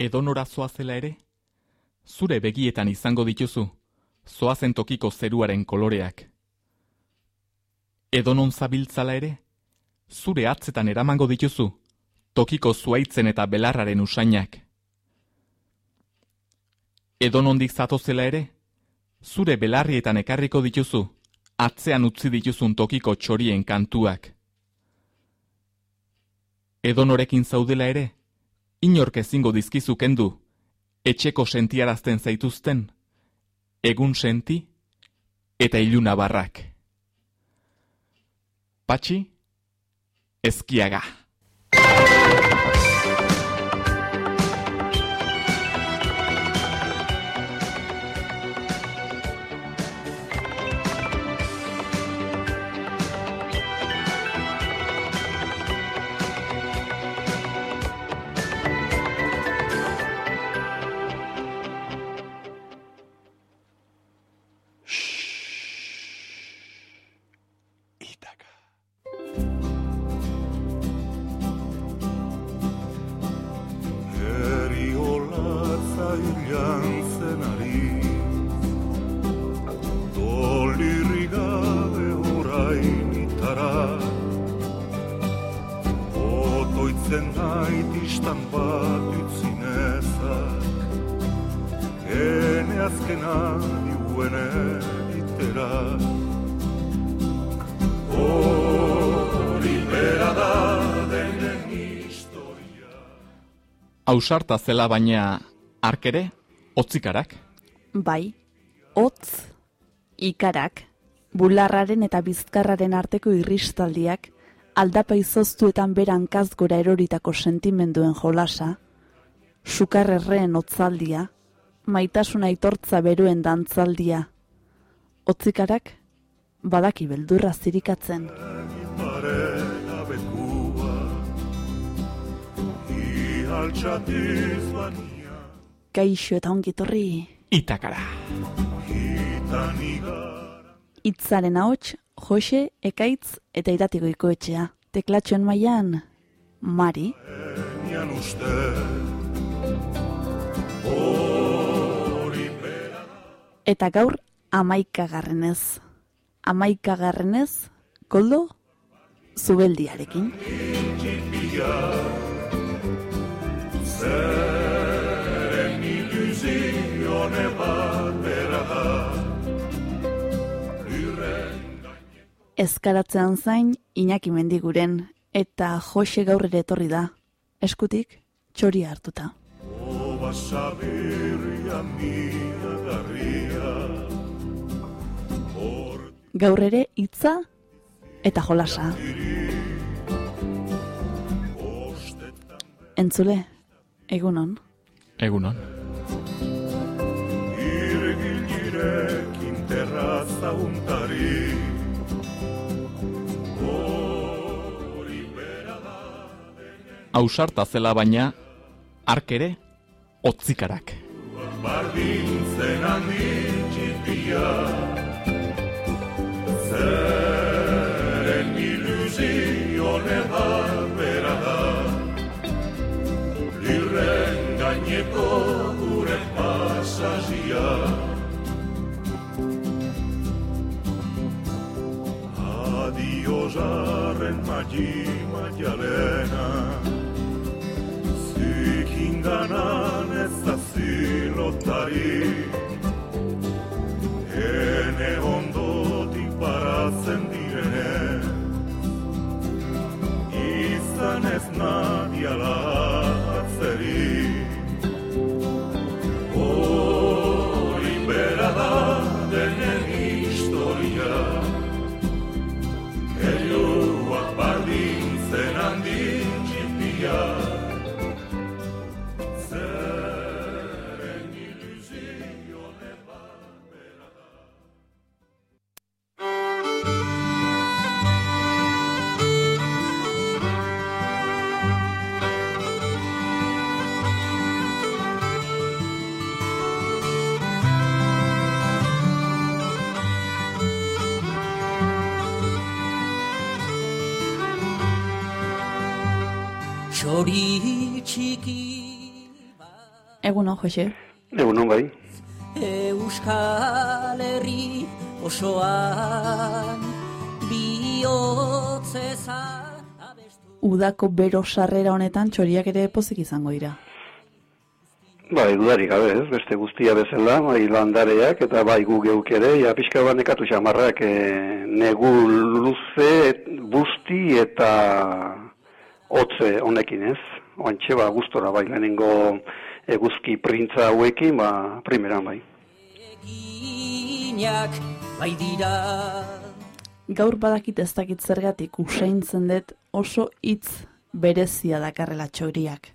edonora zoazela ere, zure begietan izango dituzu, zoazen tokiko zeruaren koloreak. Edonon zabiltzala ere, zure atzetan eramango dituzu, tokiko zuaitzen eta belarraren usainak. Edonondik zatozela ere, zure belarrietan ekarriko dituzu, atzean utzi dituzun tokiko txorien kantuak. Edonorekin zaudela ere, inork ezingo dizkizu kendu, etxeko sentiarazten zaituzten, egun senti eta iluna barrak. Patxi, ezkiaga. Ausarta zela baina arkere, otzikarak? Bai, otz, ikarak, bularraren eta bizkarraren arteko irristaldiak, aldapa izoztuetan beran kazgora eroritako sentimenduen jolasa, sukarrerreen otzaldia, maitasuna itortza beruen dantzaldia, otzikarak, badaki beldurra zirikatzen. Kaixo eta ongi torri. Itakara. Itzaren ahots, Jose, Ekaitz eta Iratiko ikoetxea. Teklatxoen mailan Mari. Eta gaur amaika garrenez. Amaika garrenez, koldo, zubeldiarekin. Ezkaratzean zain Iñaki mendiguren eta Jose gaur ere etorri da. Eskutik txori hartuta. Oba sabirria mia garria Gaur ere hitza eta jolasa. Entzule, Egunon. Egunon. Irgilerekin terraza untari Ausarta zela baina, otzikarak. Bardintzen handi txipia Zeren ilusio bera da Lirren gaineko gure pasazia Adio zarren magi maialena Mindanao está silotari Ene ondoti para sendirene Izan ez Txori txiki Egun hon, Jose. Egun hon bai. Euskal Herri osoan bihotzeza Udako bero sarrera honetan txoriak ere pozik izango dira. Bai, dudarik gabe, ez, beste guztia bezala, bai, landareak, eta bai gu geuk ere, ja, pixka bat nekatu xamarrak, e, negu luze, busti eta hotze honekin, ez? Oantxe, ba, gustora, bai, lehenengo eguzki printza hauekin, ba, primeran, bai. eginak bai dira Gaur badakit ez dakit zergatik usaintzen dut oso hitz berezia dakarrela txoriak.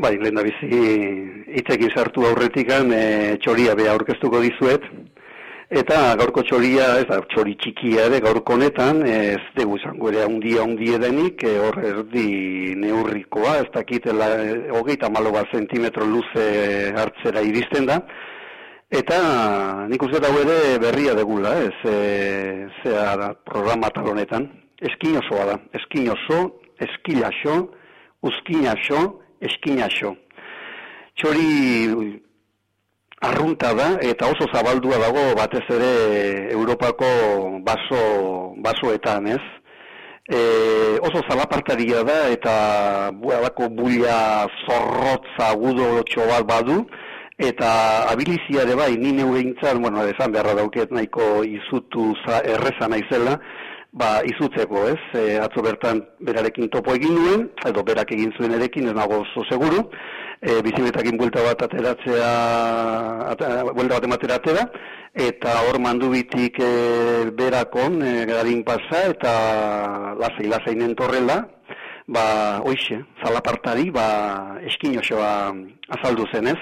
Bai, lehen da bizi hitzekin sartu aurretikan e, txoria beha aurkeztuko dizuet. Eta gaurko txoria, ez da, txori txikia ere gaurko honetan, ez dugu izango ere handia handia denik, e, hor erdi neurrikoa, ez dakitela hogeita malo bat zentimetro luze hartzera iristen da. Eta nik uste dago ere berria degula, ez, e, zea da programa tal honetan. Eskin osoa da, eskin oso, eskilaxo, uzkinaxo, eskinaxo. Txori arrunta da eta oso zabaldua dago batez ere Europako baso, basoetan, ez? E, oso zalapartaria da eta buadako bulia zorrotza agudo bat badu eta abilizia ere bai, ni neu behintzat, bueno, esan beharra dauket nahiko izutu za, erreza naizela, ba, izutzeko, ez? E, atzo bertan berarekin topo egin nuen, edo berak egin zuen erekin, ez nago oso seguru, e, bizimetakin buelta bat ateratzea, ata, buelta bat ematera atera, eta hor mandu bitik e, berakon, e, garin pasa, eta lasai, lasai nentorrela, ba, oixe, zalapartari, ba, eskin osoa azaldu zenez,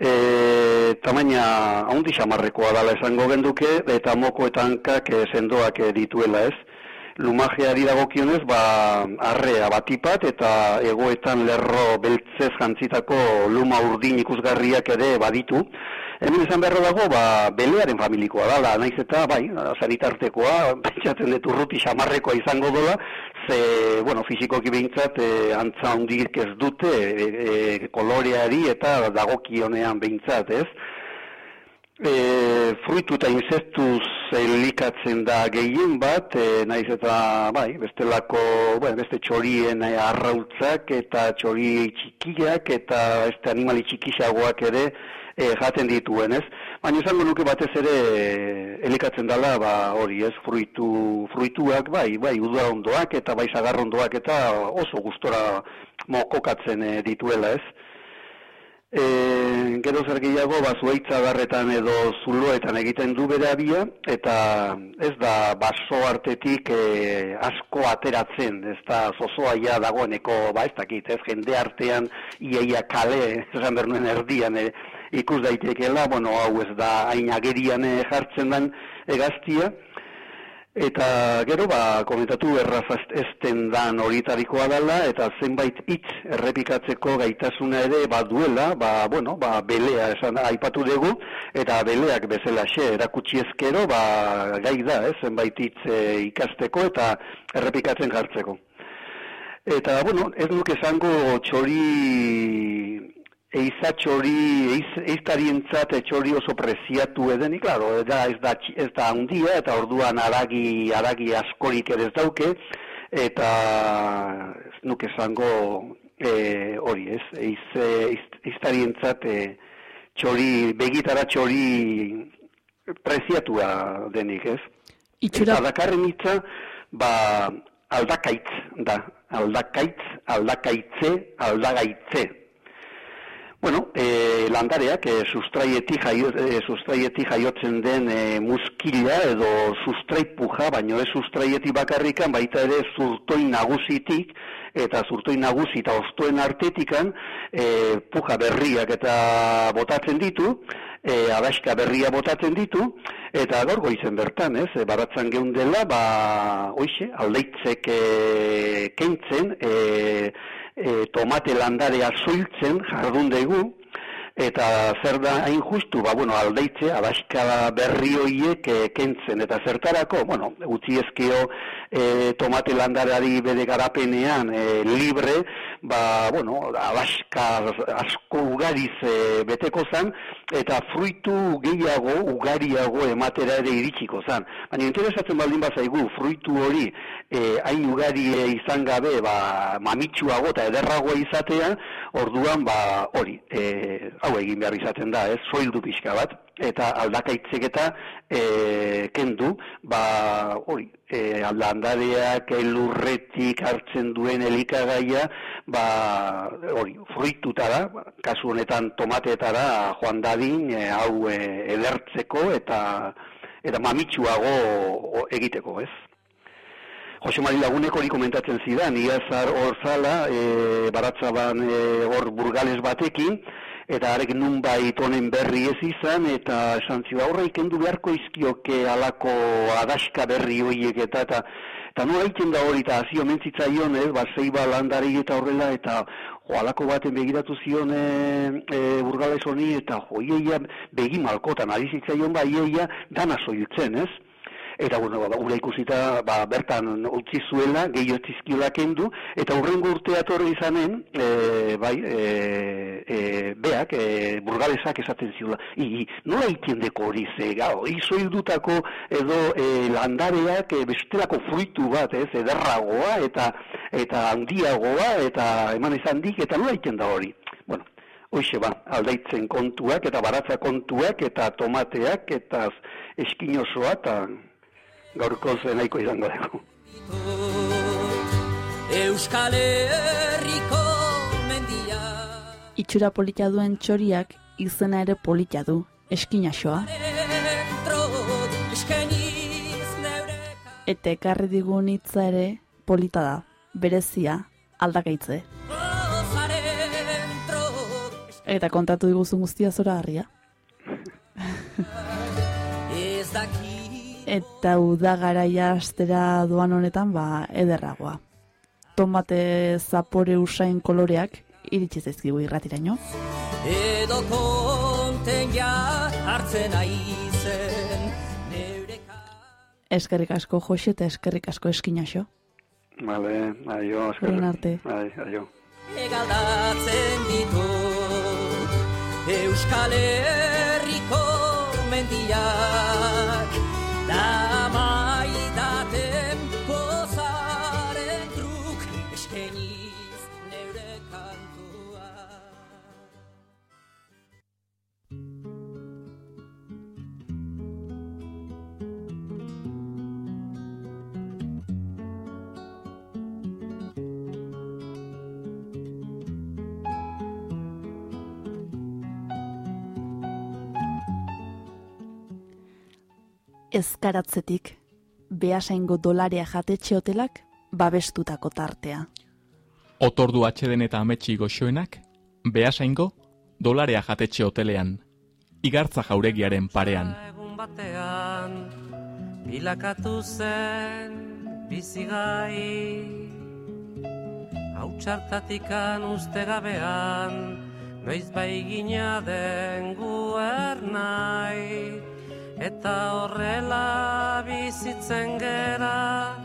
E, tamaina haundi xamarrekoa dala esango genduke, eta moko eta hankak e, sendoak dituela ez. Lumajeari dagokionez, ba, arrea batipat eta egoetan lerro beltzez jantzitako luma urdin ikusgarriak ere baditu. Hemen esan beharra dago, ba, belearen familikoa dala, naiz eta, bai, sanitartekoa, pentsatzen dut urruti xamarrekoa izango dola, ze, bueno, fizikoki behintzat, e, antza hundik ez dute, e, e, koloreari eta dagokionean behintzat, ez? E, fruitu eta inzestuz elikatzen da gehien bat, e, naiz eta, bai, bestelako, bueno, beste txorien e, arrautzak eta txori txikiak eta beste animali txikixagoak ere e, jaten dituen, ez? Baina esango nuke batez ere e, elikatzen dela, ba, hori, ez, fruitu, fruituak, bai, bai, udarondoak eta bai sagarrondoak eta oso gustora mokokatzen e, dituela, ez? E, gero zer gehiago, ba, zuaitza garretan edo zuloetan egiten du bere abia, eta ez da baso artetik e, asko ateratzen, ez da zozoa ja dagoeneko, ba, ez dakit, ez jende artean iaia kale, esan bernuen erdian, e, ikus daitekeela, bueno, hau ez da hain agerian e, jartzen den egaztia, Eta gero, ba, komentatu erraz ezten dan horitarikoa dela, eta zenbait hitz errepikatzeko gaitasuna ere baduela, ba, bueno, ba, belea esan aipatu dugu, eta beleak bezala xe, erakutsi ezkero, ba, gai da, eh, zenbait hitz eh, ikasteko eta errepikatzen jartzeko. Eta, bueno, ez duk esango txori eiza txori, eiz, eiztarientzat txori oso preziatu edenik, claro, da, ez da, ez da handia, eta orduan aragi, aragi askorik ere ez dauke, eta ez nuke esango e, hori ez, eiz, eiz, eiztarientzat e, txori, begitara txori preziatua denik ez. Itxura, Eta dakarren hitza, ba, aldakaitz da, aldakaitz, aldakaitze, aldagaitze. Bueno, e, landareak e, sustraietik, jaio, e, sustraietik jaiotzen den e, muskila edo sustraipuja, baino ez sustraietik bakarrikan, baita ere zurtoi nagusitik, eta zurtoi nagusi eta ostoen artetikan e, puja berriak eta botatzen ditu, e, abaska berria botatzen ditu, eta gaur goizen bertan, ez, e, baratzan geundela, ba, oixe, aldeitzek e, kentzen, e, e, tomate landarea zoiltzen jardun dugu, eta zer da hain justu, ba, bueno, aldeitze, abaska berri hoiek e, kentzen, eta zertarako, bueno, utzi ezkeo e, tomate landareari bere garapenean e, libre, ba, bueno, alaska asko ugariz e, beteko zan, eta fruitu gehiago, ugariago ematera ere iritsiko zan. Baina interesatzen baldin bazaigu, fruitu hori e, hain ugari izan gabe, ba, mamitsuago eta ederragoa izatea, orduan, ba, hori, e, hau egin behar izaten da, ez, soildu pixka bat, eta aldakaitzek eta e, kendu, ba, hori, e, aldandareak elurretik hartzen duen elikagaia, ba, hori, fruituta da, kasu honetan tomateetara joan dadin, e, hau e, edertzeko eta eta mamitsuago egiteko, ez? Jose Mari Lagunek hori komentatzen zidan, iazar hor zala, e, baratzaban e, hor burgales batekin, eta arek nun bai tonen berri ez izan, eta esan zio, aurra ikendu beharko izkioke alako adaska berri horiek eta, eta, eta nola da hori, eta azio mentzitzaion, eh, ba, zeiba landari eta horrela, eta jo, alako baten begiratu zion e, e, burgales honi, eta jo, ieia begi malkotan, ari zitzaion ba, ieia dana soiutzen, ez? Eta bueno, ba, ura ikusita ba, bertan utzi zuela, gehiago tizkiola kendu, eta urrengo urtea torri izanen, e, bai, e, e, beak, e, burgalesak esaten ziula, i, nola itiendeko hori ze, gau, izoildutako edo e, landareak e, bestelako fruitu bat, ez, ederragoa, eta eta handiagoa, eta eman izan dik, eta nola itien da hori? Bueno, Hoxe ba, aldaitzen kontuak eta baratza kontuak eta tomateak eta eskinosoa eta gaurko zenaiko izango dugu. Euskal Herriko mendia Itxura polita duen txoriak izena ere polita du, eskeniz neureka Eta ekarri digun hitza ere polita da, berezia, aldakaitze. Tro Eta kontatu diguzun guztia zora harria. Eta udagaraia astera doan honetan, ba, ederragoa. Tomate zapore usain koloreak iritsi zaizkigu irratiraino. Edo konten ja hartzen aizen Neureka Eskerrik asko Jose eta eskerrik asko eskinaxo. Vale, aio, esker. Horren arte. Ai, aio. Egaldatzen ditu Euskal Herriko mendiak Da Ezkaratzetik, behasaingo dolarea jatetxe hotelak babestutako tartea. Otordu atxeden eta ametsi goxoenak, behasaingo, dolarea jatetxe hotelean, igartza jauregiaren parean. Egun batean bilakatu zen bizigai Hautsartatikan uste gabean noiz bai gina den guernai Eta horrela bizitzen gera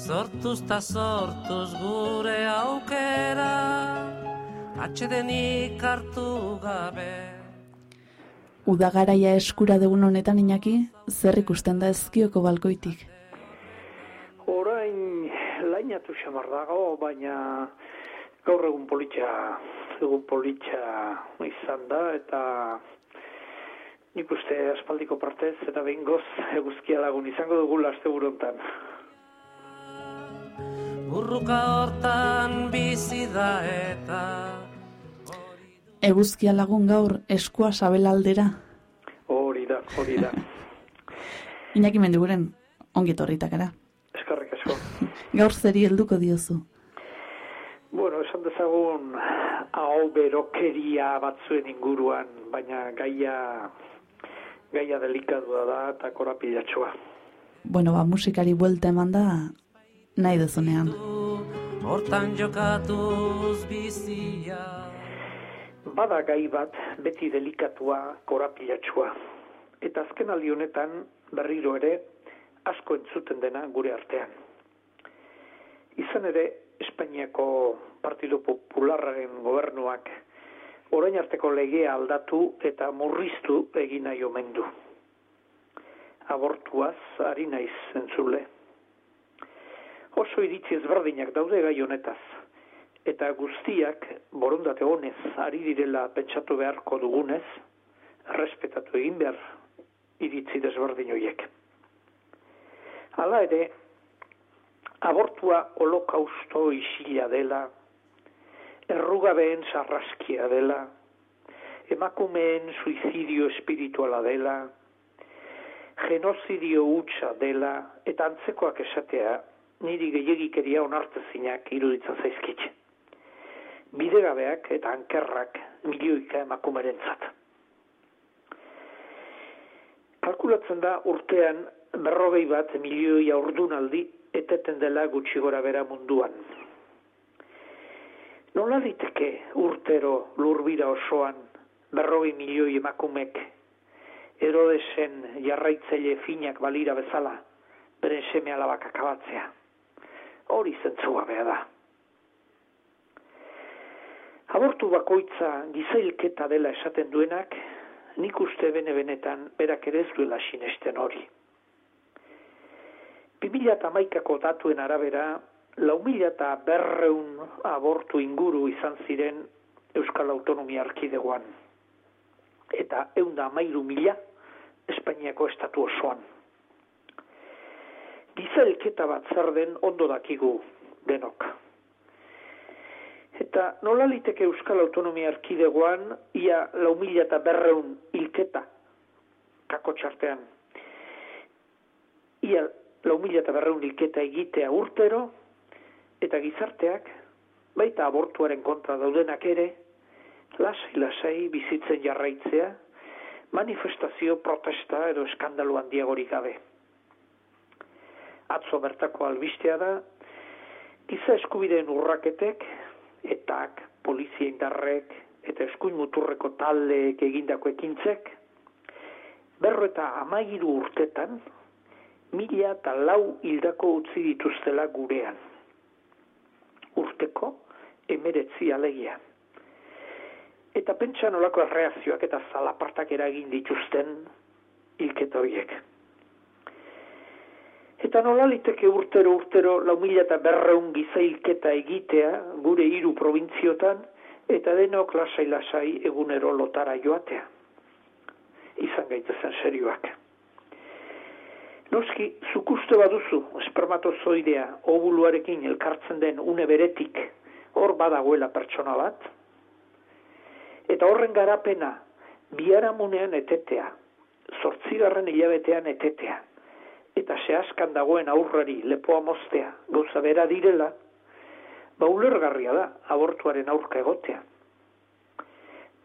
Sortuz ta sortuz gure aukera Atxedenik hartu gabe Udagaraia eskura degun honetan inaki, zer ikusten da ezkioko balkoitik. Orain lainatu xamar dago, baina gaur egun politxa, egun politxa izan da, eta nik uste aspaldiko partez, eta behin goz eguzkia lagun izango dugu laste burontan. Burruka hortan bizi da eta Eguzkia lagun gaur eskua sabelaldera. Hori da, hori da. Inaki mendiguren, ongi etorritakara. Eskarrik asko. Gaur zeri helduko diozu. Bueno, esan dezagun hau berokeria batzuen inguruan, baina gaia gaia delikadua da eta korapilatxoa. Bueno, ba, musikari buelta eman da nahi dezunean. hortan jokatuz bizia Bada gai bat beti delikatua korapilatxua. Eta azken aldi honetan berriro ere asko entzuten dena gure artean. Izan ere, Espainiako Partido Popularraren gobernuak orain arteko legea aldatu eta murriztu egin nahi omen du. Abortuaz ari naiz zentzule. Oso iritzi ezberdinak daude gai honetaz, eta guztiak borondate honez ari direla pentsatu beharko dugunez, errespetatu egin behar iritzi desberdin horiek. Hala ere, abortua holokausto isila dela, errugabeen sarraskia dela, emakumeen suizidio espirituala dela, genozidio hutsa dela, eta antzekoak esatea, niri gehiagikeria onartezinak iruditzen zaizkitxe. Bidegabeak eta ankerrak milioika emakumerentzat. Kalkulatzen da urtean berrogei bat milioi aurdunaldi eteten dela gutxi gora bera munduan. Nola diteke urtero lurbira osoan berrogei milioi emakumek erodesen jarraitzaile finak balira bezala beren seme alabak akabatzea. Hori zentzua beha da. Abortu bakoitza gizailketa dela esaten duenak, nik uste bene benetan berak ere ez duela sinesten hori. 2008ko datuen arabera, lau mila eta berreun abortu inguru izan ziren Euskal Autonomia Arkidegoan. Eta eunda amairu mila Espainiako estatu osoan. Giza elketa bat zer den ondo dakigu denok. Eta nola liteke Euskal Autonomia Arkidegoan ia lau mila eta berreun hilketa kako txartean. Ia lau mila eta berreun hilketa egitea urtero eta gizarteak baita abortuaren kontra daudenak ere lasai-lasai bizitzen jarraitzea manifestazio, protesta edo eskandalu handiagorik gabe. Atzo bertako albistea da, giza eskubideen urraketek, etak, polizia indarrek, eta eskuin muturreko taldeek egindako ekintzek, berro eta amairu urtetan, mila eta lau hildako utzi dituztela gurean. Urteko, emeretzi alegia. Eta pentsa nolako erreazioak eta zalapartak eragin dituzten hilketa horiek. Eta nola liteke urtero urtero lau mila eta berreun giza hilketa egitea gure hiru provintziotan eta denok lasai-lasai egunero lotara joatea. Izan gaitezen serioak. Noski, zukuste baduzu, espermatozoidea, ovuluarekin elkartzen den une beretik, hor badagoela pertsona bat, eta horren garapena, biharamunean etetea, zortzigarren hilabetean etetea, eta zehazkan dagoen aurrari lepoa moztea, gauza bera direla, ba ulergarria da abortuaren aurka egotea.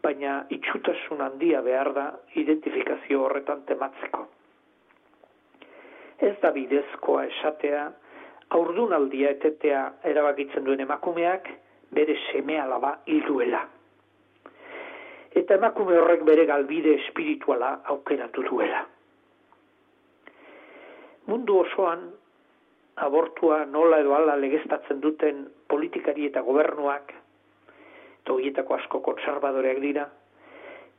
Baina itxutasun handia behar da identifikazio horretan tematzeko. Ez da bidezkoa esatea, aurdunaldia etetea erabakitzen duen emakumeak bere seme alaba hilduela. Eta emakume horrek bere galbide espirituala aukeratu duela. Mundu osoan abortua nola edo ala legeztatzen duten politikari eta gobernuak, eta horietako asko konservadoreak dira,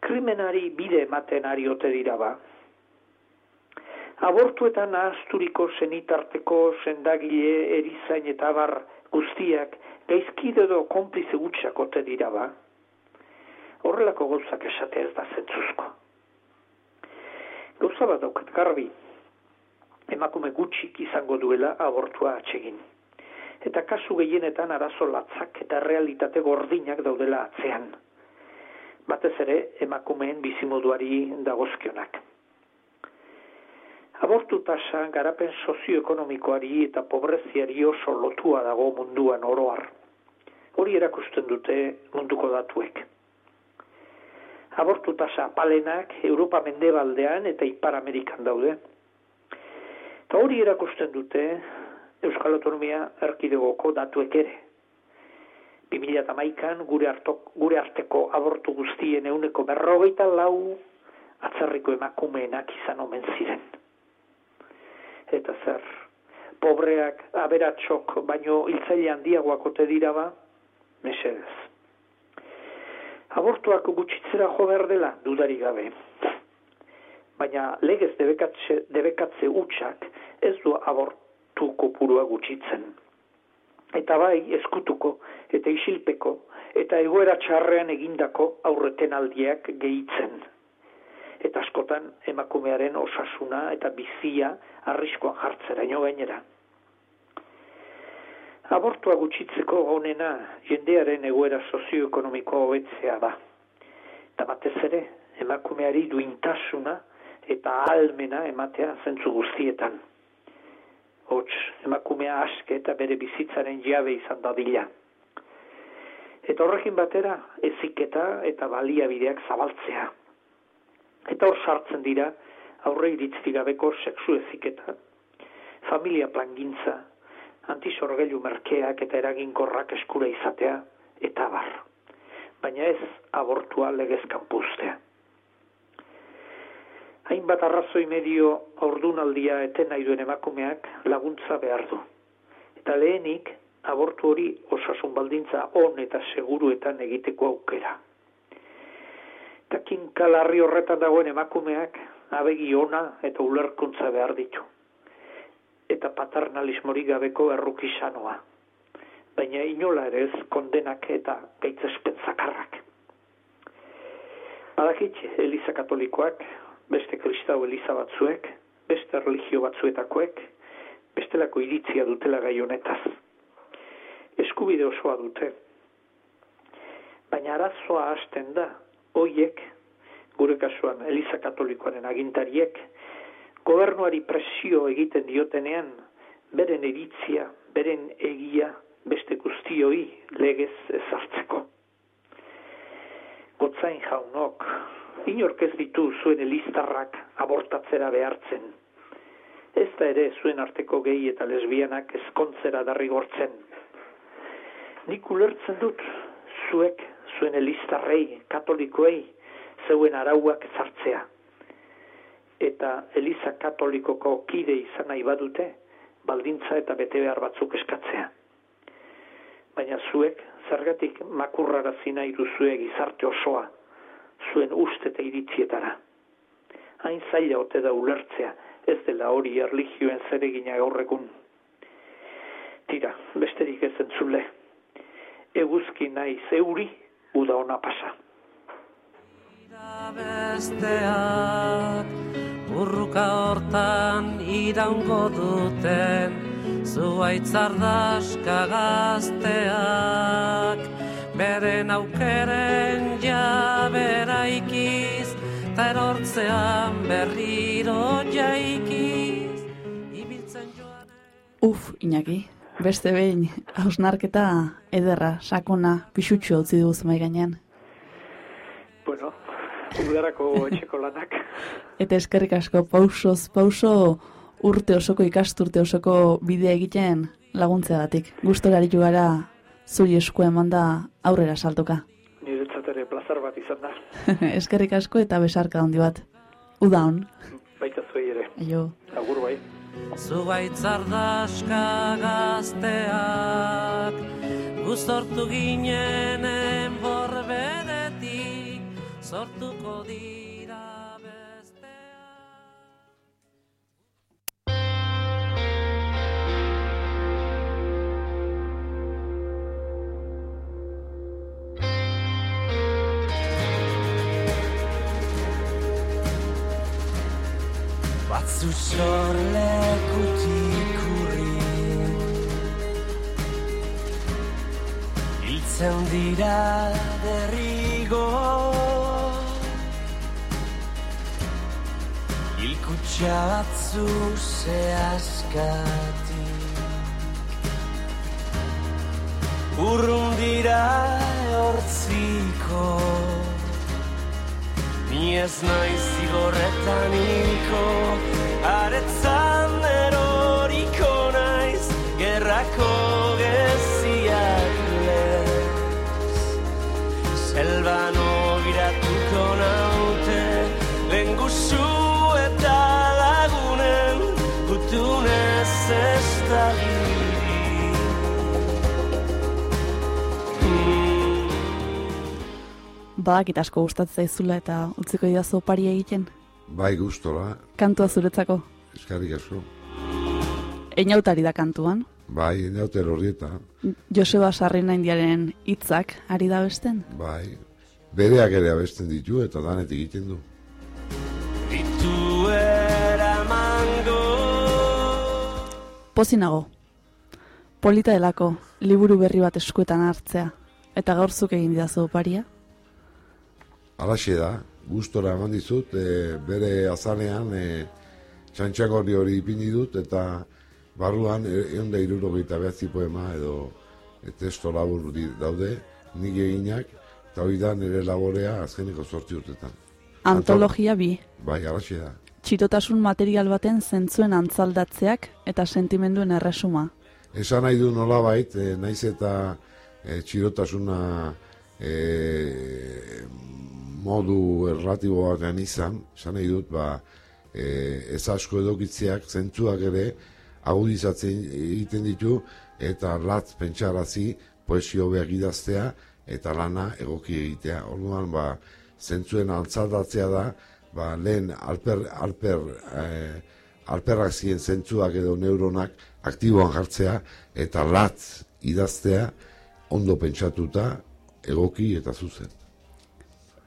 krimenari bide ematen ari ote dira ba. Abortuetan ahazturiko zenitarteko sendagile erizain eta bar guztiak gaizkide edo konplize gutxak ote dira ba. Horrelako gauzak esatea ez da zentzuzko. Gauza bat daukat garbi, emakume gutxik izango duela abortua atsegin. Eta kasu gehienetan arazo latzak eta realitate gordinak daudela atzean. Batez ere emakumeen bizimoduari dagozkionak. Abortu tasa garapen sozioekonomikoari eta pobreziari oso lotua dago munduan oroar. Hori erakusten dute munduko datuek. Abortu tasa palenak Europa mendebaldean eta Ipar Amerikan daude. Eta hori erakusten dute Euskal Autonomia erkidegoko datuek ere. 2008an gure, hartok, gure arteko abortu guztien euneko berrogeita lau atzerriko emakumeenak izan omen ziren. Eta zer, pobreak, aberatxok, baino hiltzaile handiagoak ote dira ba, mesedez. Abortuak gutxitzera jo behar dela, dudari gabe. Baina legez debekatze, debekatze utxak ez du abortu kopurua gutxitzen. Eta bai, eskutuko, eta isilpeko, eta egoera txarrean egindako aurreten aldiak gehitzen. Eta askotan emakumearen osasuna eta bizia arriskoan jartzera ino gainera. Abortua gutxitzeko honena jendearen egoera sozioekonomikoa hobetzea da. Eta batez ere, emakumeari duintasuna eta almena ematea zentzu guztietan. Hots, emakumea aske eta bere bizitzaren jabe izan dadila. Eta horrekin batera, eziketa eta baliabideak zabaltzea. Eta hor sartzen dira, aurre iritzti gabeko sexu eziketa, familia plangintza, antisorgailu merkeak eta eraginkorrak eskura izatea, eta bar. Baina ez abortua legez kanpustea. Hainbat arrazoi medio aurdunaldia eten nahi duen emakumeak laguntza behar du. Eta lehenik, abortu hori osasun baldintza on eta seguruetan egiteko aukera. Eta kinkalarri horretan dagoen emakumeak abegi ona eta ulerkuntza behar ditu. Eta paternalismori gabeko erruki sanoa. Baina inola ere ez kondenak eta gaitzespen zakarrak. Badakit, Eliza Katolikoak, beste kristau Eliza batzuek, beste religio batzuetakoek, bestelako iritzia dutela gai honetaz. Eskubide osoa dute. Baina arazoa hasten da, hoiek, gure kasuan Eliza Katolikoaren agintariek, gobernuari presio egiten diotenean, beren iritzia, beren egia, beste guztioi legez ezartzeko. Gotzain jaunok, inork ez ditu zuen eliztarrak abortatzera behartzen. Ez da ere zuen arteko gehi eta lesbianak ezkontzera darrigortzen. Nik ulertzen dut zuek zuen eliztarrei, katolikoei, zeuen arauak zartzea. Eta Eliza Katolikoko kide izan nahi badute, baldintza eta bete behar batzuk eskatzea. Baina zuek, zergatik makurrarazi nahi duzue gizarte osoa, zuen uste eta iritzietara. Hain zaila ote da ulertzea, ez dela hori erligioen zeregina gaur egun. Tira, besterik ez entzule. Eguzki nahi zeuri, uda ona pasa. besteak Urruka hortan iraungo duten Zuaitzardaska gazteak. Beren aukeren jabera ikiz Ta erortzean berriro jaikiz. Ibiltzen joan Uf, Iñaki, beste behin, hausnarketa ederra, sakona, pixutxo utzi duz mai gainean. Bueno, udarako etxeko lanak. Eta eskerrik asko pausoz, pauso urte osoko ikasturte osoko bidea egiten laguntzeagatik. Gustora aritu gara zuri esku emanda aurrera saltoka. Niretzat ere plazar bat izan da. eskerrik asko eta besarka handi bat. Uda hon. Baita zuei ere. Aio. Agur bai. Zubaitzardaska gazteak Guztortu ginenen borberetik Sortuko dira Batzu sorlekutik urri Hiltzen dira derrigo Hilkutxa batzu zehazkatik Urrun dira hortziko Ni ez naiz zigorretan hilko Aretzan badakit asko gustatzen zaizula eta utziko didazu opari egiten. Bai gustora, Kantua zuretzako. eskarrik asko. Einautari da kantuan. Bai, neute horrieta, Joseba Sarrina indiaren hitzak ari da besten. bai. Bereak ere abesten ditu eta danetik egiten du. Ditu eramango Pozi nago. Polita delako, liburu berri bat eskuetan hartzea. Eta gaurzuk egin didazu oparia. Alaxe da, gustora eman dizut, e, bere azalean e, txantxagorri hori ipini dut, eta barruan egon da irurogeita behatzi poema edo e, testo labur daude, nik eginak, eta hori da nire laborea azkeneko sortzi urtetan. Antologia bi. Bai, alaxe da. Txirotasun material baten zentzuen antzaldatzeak eta sentimenduen erresuma. Esan nahi du nolabait, e, naiz eta e, txirotasuna e, modu erlatibo batean izan, esan nahi dut, ba, e, ez asko edokitzeak, zentzuak ere, agudizatzen egiten ditu, eta latz pentsarazi, poesio behar idaztea, eta lana egoki egitea. Orduan, ba, zentzuen antzaldatzea da, ba, lehen alper, alper, eh, alperrak ziren zentzuak edo neuronak aktiboan jartzea eta latz idaztea ondo pentsatuta egoki eta zuzen.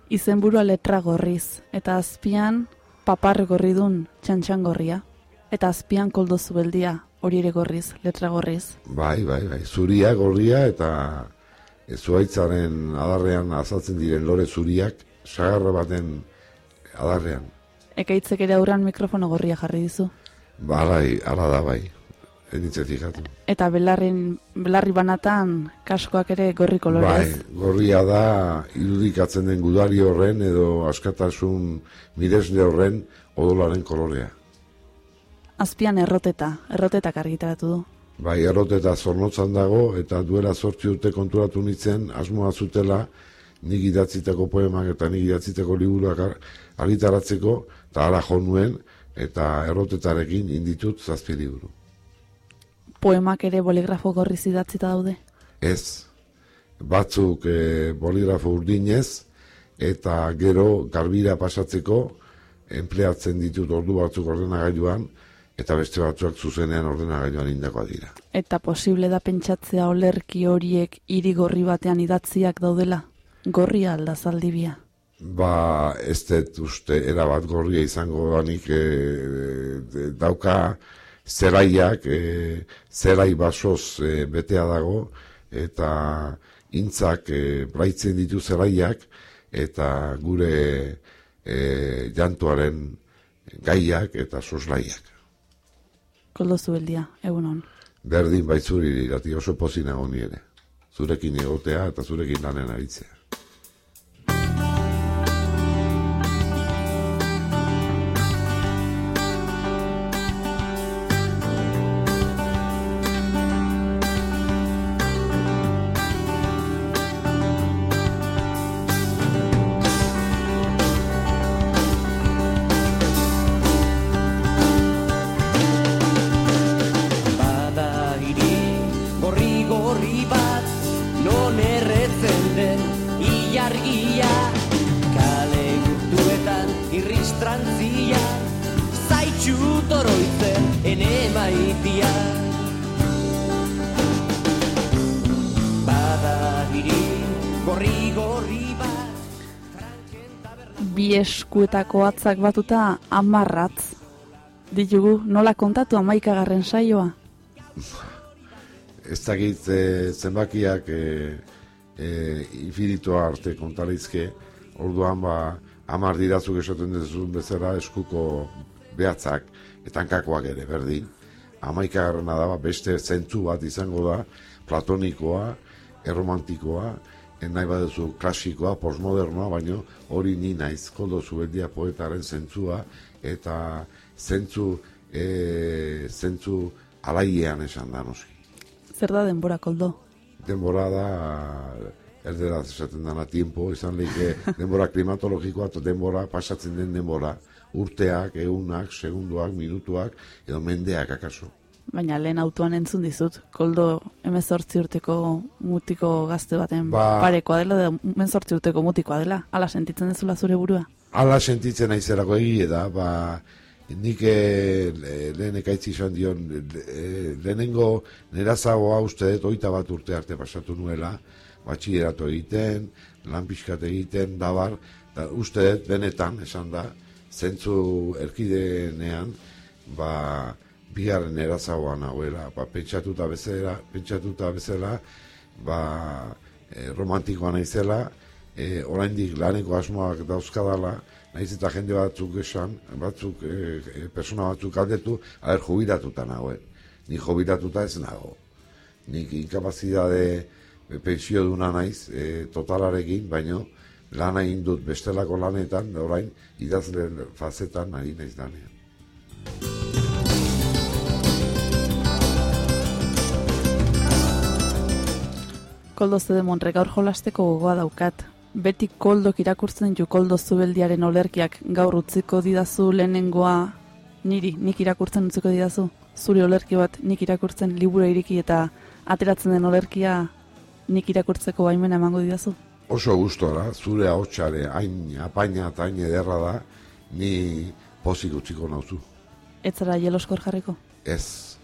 Izenburua letra gorriz, eta azpian papar gorridun txantxan gorria. Eta azpian koldo zubeldia, hori ere gorriz, letra gorriz. Bai, bai, bai, zuria, gorria eta zuaitzaren adarrean azaltzen diren lore zuriak sagarra baten adarrean. Ekaitzek ere aurran mikrofono gorria jarri dizu. Ba, bai, ala da bai, enitzen fijatu. Eta belarrin, belarri banatan kaskoak ere gorri Bai, kolorez. gorria da irudikatzen den gudari horren edo askatasun miresle horren odolaren kolorea. Azpian erroteta, errotetak argitaratu du. Bai, errot eta zornotzan dago, eta duela sortzi urte konturatu nintzen, asmoa zutela, nik idatzitako poemak eta nik idatzitako liburuak ar- argitaratzeko, eta ara jo nuen, eta errotetarekin inditut zazpi liburu. Poemak ere boligrafo gorriz idatzita daude. Ez, batzuk e, boligrafo urdinez, eta gero garbira pasatzeko, empleatzen ditut ordu batzuk ordenagailuan, eta beste batzuak zuzenean ordenagailuan indakoa dira. Eta posible da pentsatzea olerki horiek hiri gorri batean idatziak daudela. Gorria alda zaldibia. Ba, ez dut uste erabat gorria izango danik e, e, dauka zeraiak, e, zerai basoz e, betea dago, eta intzak e, braitzen ditu zeraiak, eta gure e, jantuaren gaiak eta soslaiak. Koldo zubeldia, egun hon. Berdin baitzuri irati oso pozina honi ere. Zurekin egotea eta zurekin lanen aritzea. Eskuetako atzak batuta amarratz. Ditugu, nola kontatu amaikagarren saioa? ez dakit e, zenbakiak e, e, infinitua arte kontalizke, orduan ba, amar dirazuk esaten dezun bezala eskuko behatzak, eta hankakoak ere, berdin. Amaikagarrena da, ba, beste zentzu bat izango da, platonikoa, erromantikoa, nahi baduzu klasikoa, postmodernoa, baino hori ni naiz, koldo zubeldia poetaren zentzua, eta zentzu, e, zentzu alaiean esan da noski Zer da denbora koldo? denbora da erderaz esaten dana tiempo, izan lehike denbora klimatologikoa eta denbora pasatzen den denbora urteak, egunak, segunduak, minutuak edo mendeak akaso. Baina lehen autoan entzun dizut, koldo emezortzi urteko mutiko gazte baten Ba- parekoa dela, da emezortzi urteko mutikoa dela, ala sentitzen dezula zure burua. Ala sentitzen naizelako egie da, ba, nik le- lehen ekaitzi izan dion, eh, lehenengo nerazagoa uste dut oita bat urte arte pasatu nuela, batxilleratu egiten, lan pixkat egiten, dabar, da uste dut benetan, esan da, zentzu erkidenean, ba, bigarren nerazagoa nagoela, ba, pentsatuta bezala, pentsatuta bezala, ba, eh, romantikoa naizela, e, oraindik laneko asmoak dauzkadala, naiz eta jende batzuk esan, batzuk, e, e, persona batzuk aldetu, haber, jubilatuta nagoen. Ni jubilatuta ez nago. Nik inkapazidade e, pensio duna naiz, e, totalarekin, baino, lan egin dut bestelako lanetan, orain, idazle fazetan ari naiz lanean. Koldo Zedemonre gaur jolasteko gogoa daukat. Beti koldok irakurtzen ju koldo zubeldiaren olerkiak gaur utziko didazu lehenengoa niri, nik irakurtzen utziko didazu. Zure olerki bat nik irakurtzen libura iriki eta ateratzen den olerkia nik irakurtzeko baimena emango didazu. Oso gustora, zure ahotsare hain apaina eta hain ederra da, ni pozik utziko nauzu. Ez zara jeloskor jarriko. Ez.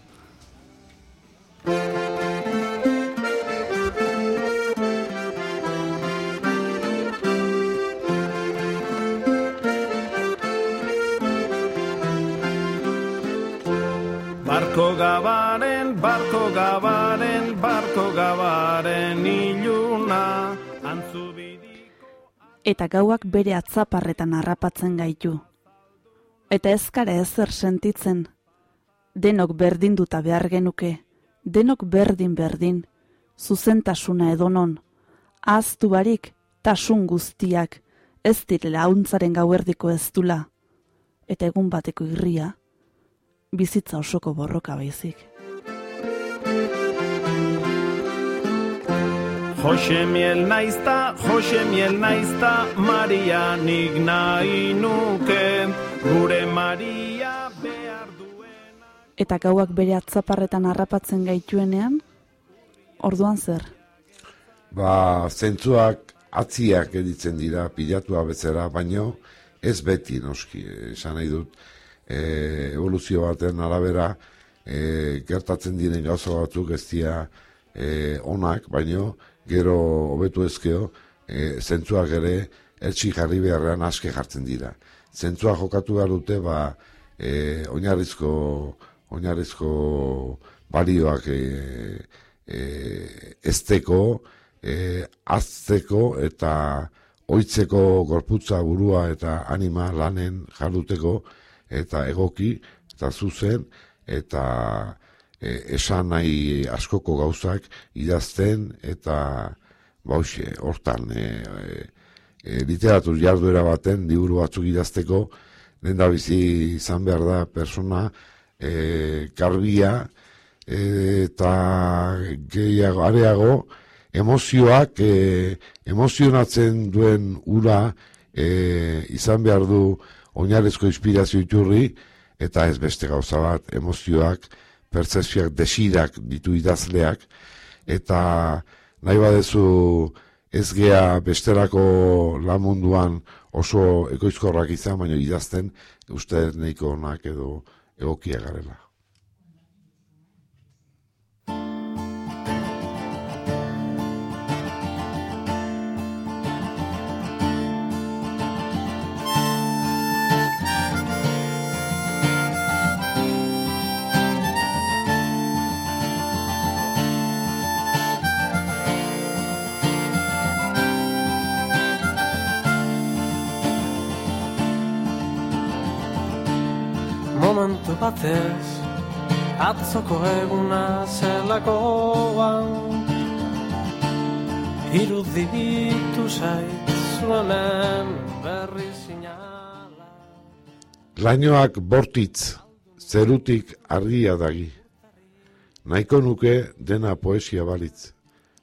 Gabaren, barko gabaren, barko gabaren iluna Eta gauak bere atzaparretan harrapatzen gaitu. Eta ezkara ezer sentitzen. Denok berdinduta behar genuke. Denok berdin berdin. Zuzentasuna edonon. Ahaztu barik, tasun guztiak. Ez direla hauntzaren gauerdiko ez dula. Eta egun bateko irria. Bizitza osoko borroka baizik. Jose miel naizta, Jose miel naizta, Maria nik nahi nuke, gure Maria behar duen. Eta gauak bere atzaparretan harrapatzen gaituenean, orduan zer? Ba, zentzuak atziak editzen dira, pilatua bezala, baino ez beti noski, esan nahi dut, e, evoluzio baten arabera e, gertatzen diren gauza batzuk ez dira e, onak, baino gero hobetu ezkeo, e, zentzuak ere etxi jarri beharrean aske jartzen dira. Zentzua jokatu behar dute, ba, e, oinarrizko, oinarrizko balioak e, e, ezteko, e, azteko eta oitzeko gorputza burua eta anima lanen jarduteko eta egoki eta zuzen eta e, esan nahi askoko gauzak idazten eta bauxe, hortan e, e, literatur jarduera baten liburu batzuk idazteko lehen da bizi izan behar da persona e, garbia e, eta gehiago, areago emozioak e, emozionatzen duen ura e, izan behar du oinarrezko inspirazio iturri eta ez beste gauza bat emozioak, pertsepzioak, desirak ditu idazleak eta nahi badezu ez gea bestelako lan munduan oso ekoizkorrak izan, baina idazten uste nahiko onak edo egokia garela. Batez Atzoko eguna zelakoan Iruditu zait zuenen berri sinala Lainoak bortitz, zerutik argia dagi. Nahiko nuke dena poesia balitz.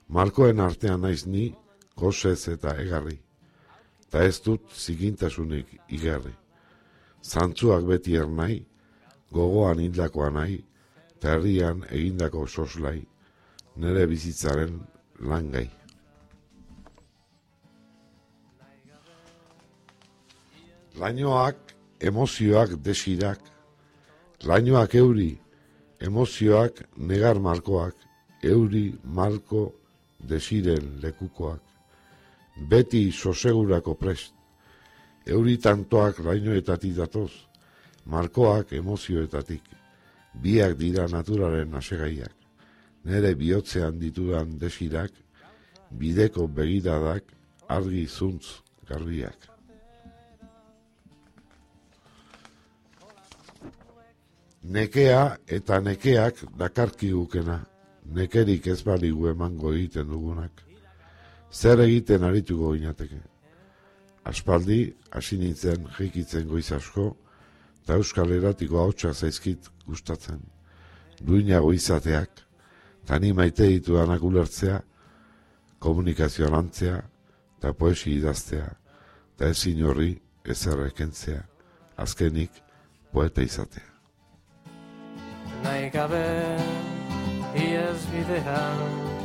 Malkoen artean naiz ni, gozez eta egarri. Ta ez dut zigintasunik igarri. Zantzuak beti ernai, gogoan hildakoa nahi, eta herrian egindako soslai, nere bizitzaren langai. Lainoak, emozioak desirak, lainoak euri, emozioak negar markoak, euri marko desiren lekukoak, beti sosegurako prest, euri tantoak lainoetatik datoz, markoak emozioetatik, biak dira naturaren asegaiak, nere bihotzean ditudan desirak, bideko begiradak, argi zuntz garbiak. Nekea eta nekeak dakarki gukena, nekerik ez baligu emango egiten dugunak. Zer egiten arituko ginateke. Aspaldi, hasi nintzen jikitzen goiz asko, eta euskal eratiko hautsa zaizkit gustatzen. Duinago izateak, eta ni maite ditudanak ulertzea, komunikazioa lantzea, eta poesi idaztea, eta ezin horri ezerrekentzea, azkenik poeta izatea. nahi gabe iez bidean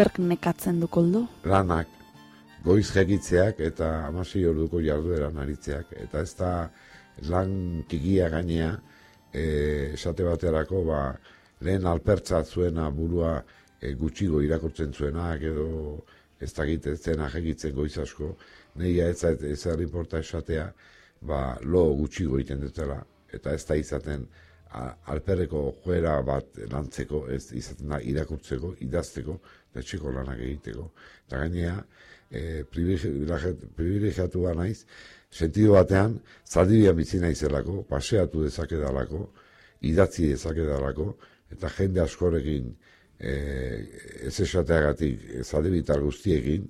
Zerk nekatzen du koldo? lanak, goiz jekitzeak eta amasi orduko jardueran aritzeak. Eta ez da lan kigia gainea, e, esate baterako, ba, lehen alpertza zuena burua e, gutxigo irakurtzen zuenak edo ez dakit ez zena jekitzen goiz asko, nahia ez zait ez porta esatea, ba, lo gutxigo egiten dutela, eta ez da izaten alperreko joera bat lantzeko, ez izaten da irakurtzeko, idazteko, eta txiko lanak egiteko. Eta gainea, e, privilegiat- privilegiatua naiz, sentido batean, zaldibian bizi naizelako, paseatu dezakedalako, idatzi dezakedalako, eta jende askorekin e, ez esateagatik e, zaldibitar guztiekin,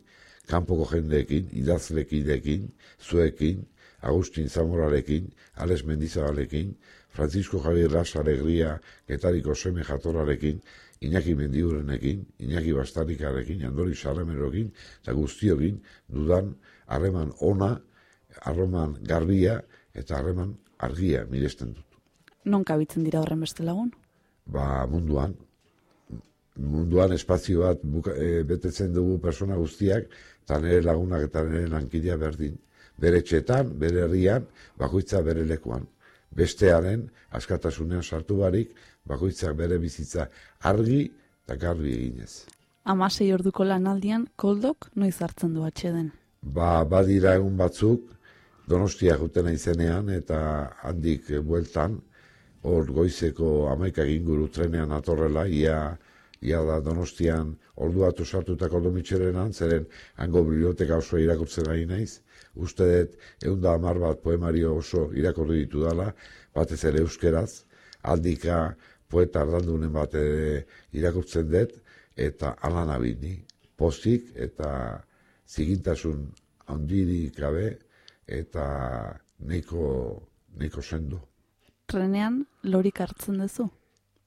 kanpoko jendeekin, idazlekidekin, zuekin, Agustin Zamorarekin, Alex Mendizabalekin, Francisco Javier Las Alegria, Getariko Seme Jatorarekin, Iñaki Mendiurenekin, Iñaki Bastarikarekin, Andori Salamerokin, eta guztiokin dudan harreman ona, harreman garbia eta harreman argia miresten dut. Non kabitzen dira horren beste lagun? Ba, munduan, munduan espazio bat buka, e, betetzen dugu persona guztiak, eta nire lagunak eta nire lankidea berdin. Bere txetan, bere herrian, bakoitza bere lekuan. Bestearen, askatasunean sartu barik, bakoitzak bere bizitza argi eta garbi eginez. Amasei orduko lanaldian, koldok noiz hartzen du atxeden. Ba, badira egun batzuk, donostia juten izenean eta handik bueltan, hor goizeko amaikak inguru trenean atorrela, ia, ia da donostian orduatu sartutako domitxerenan, zeren hango biblioteka oso irakurtzen ari naiz, uste dut egun da hamar bat poemario oso irakurri ditu dala, batez ere euskeraz, aldika poeta ardaldunen bat ere irakurtzen dut, eta alan abini, pozik eta zigintasun handirik gabe eta neiko, neiko sendo. Trenean, lorik hartzen duzu.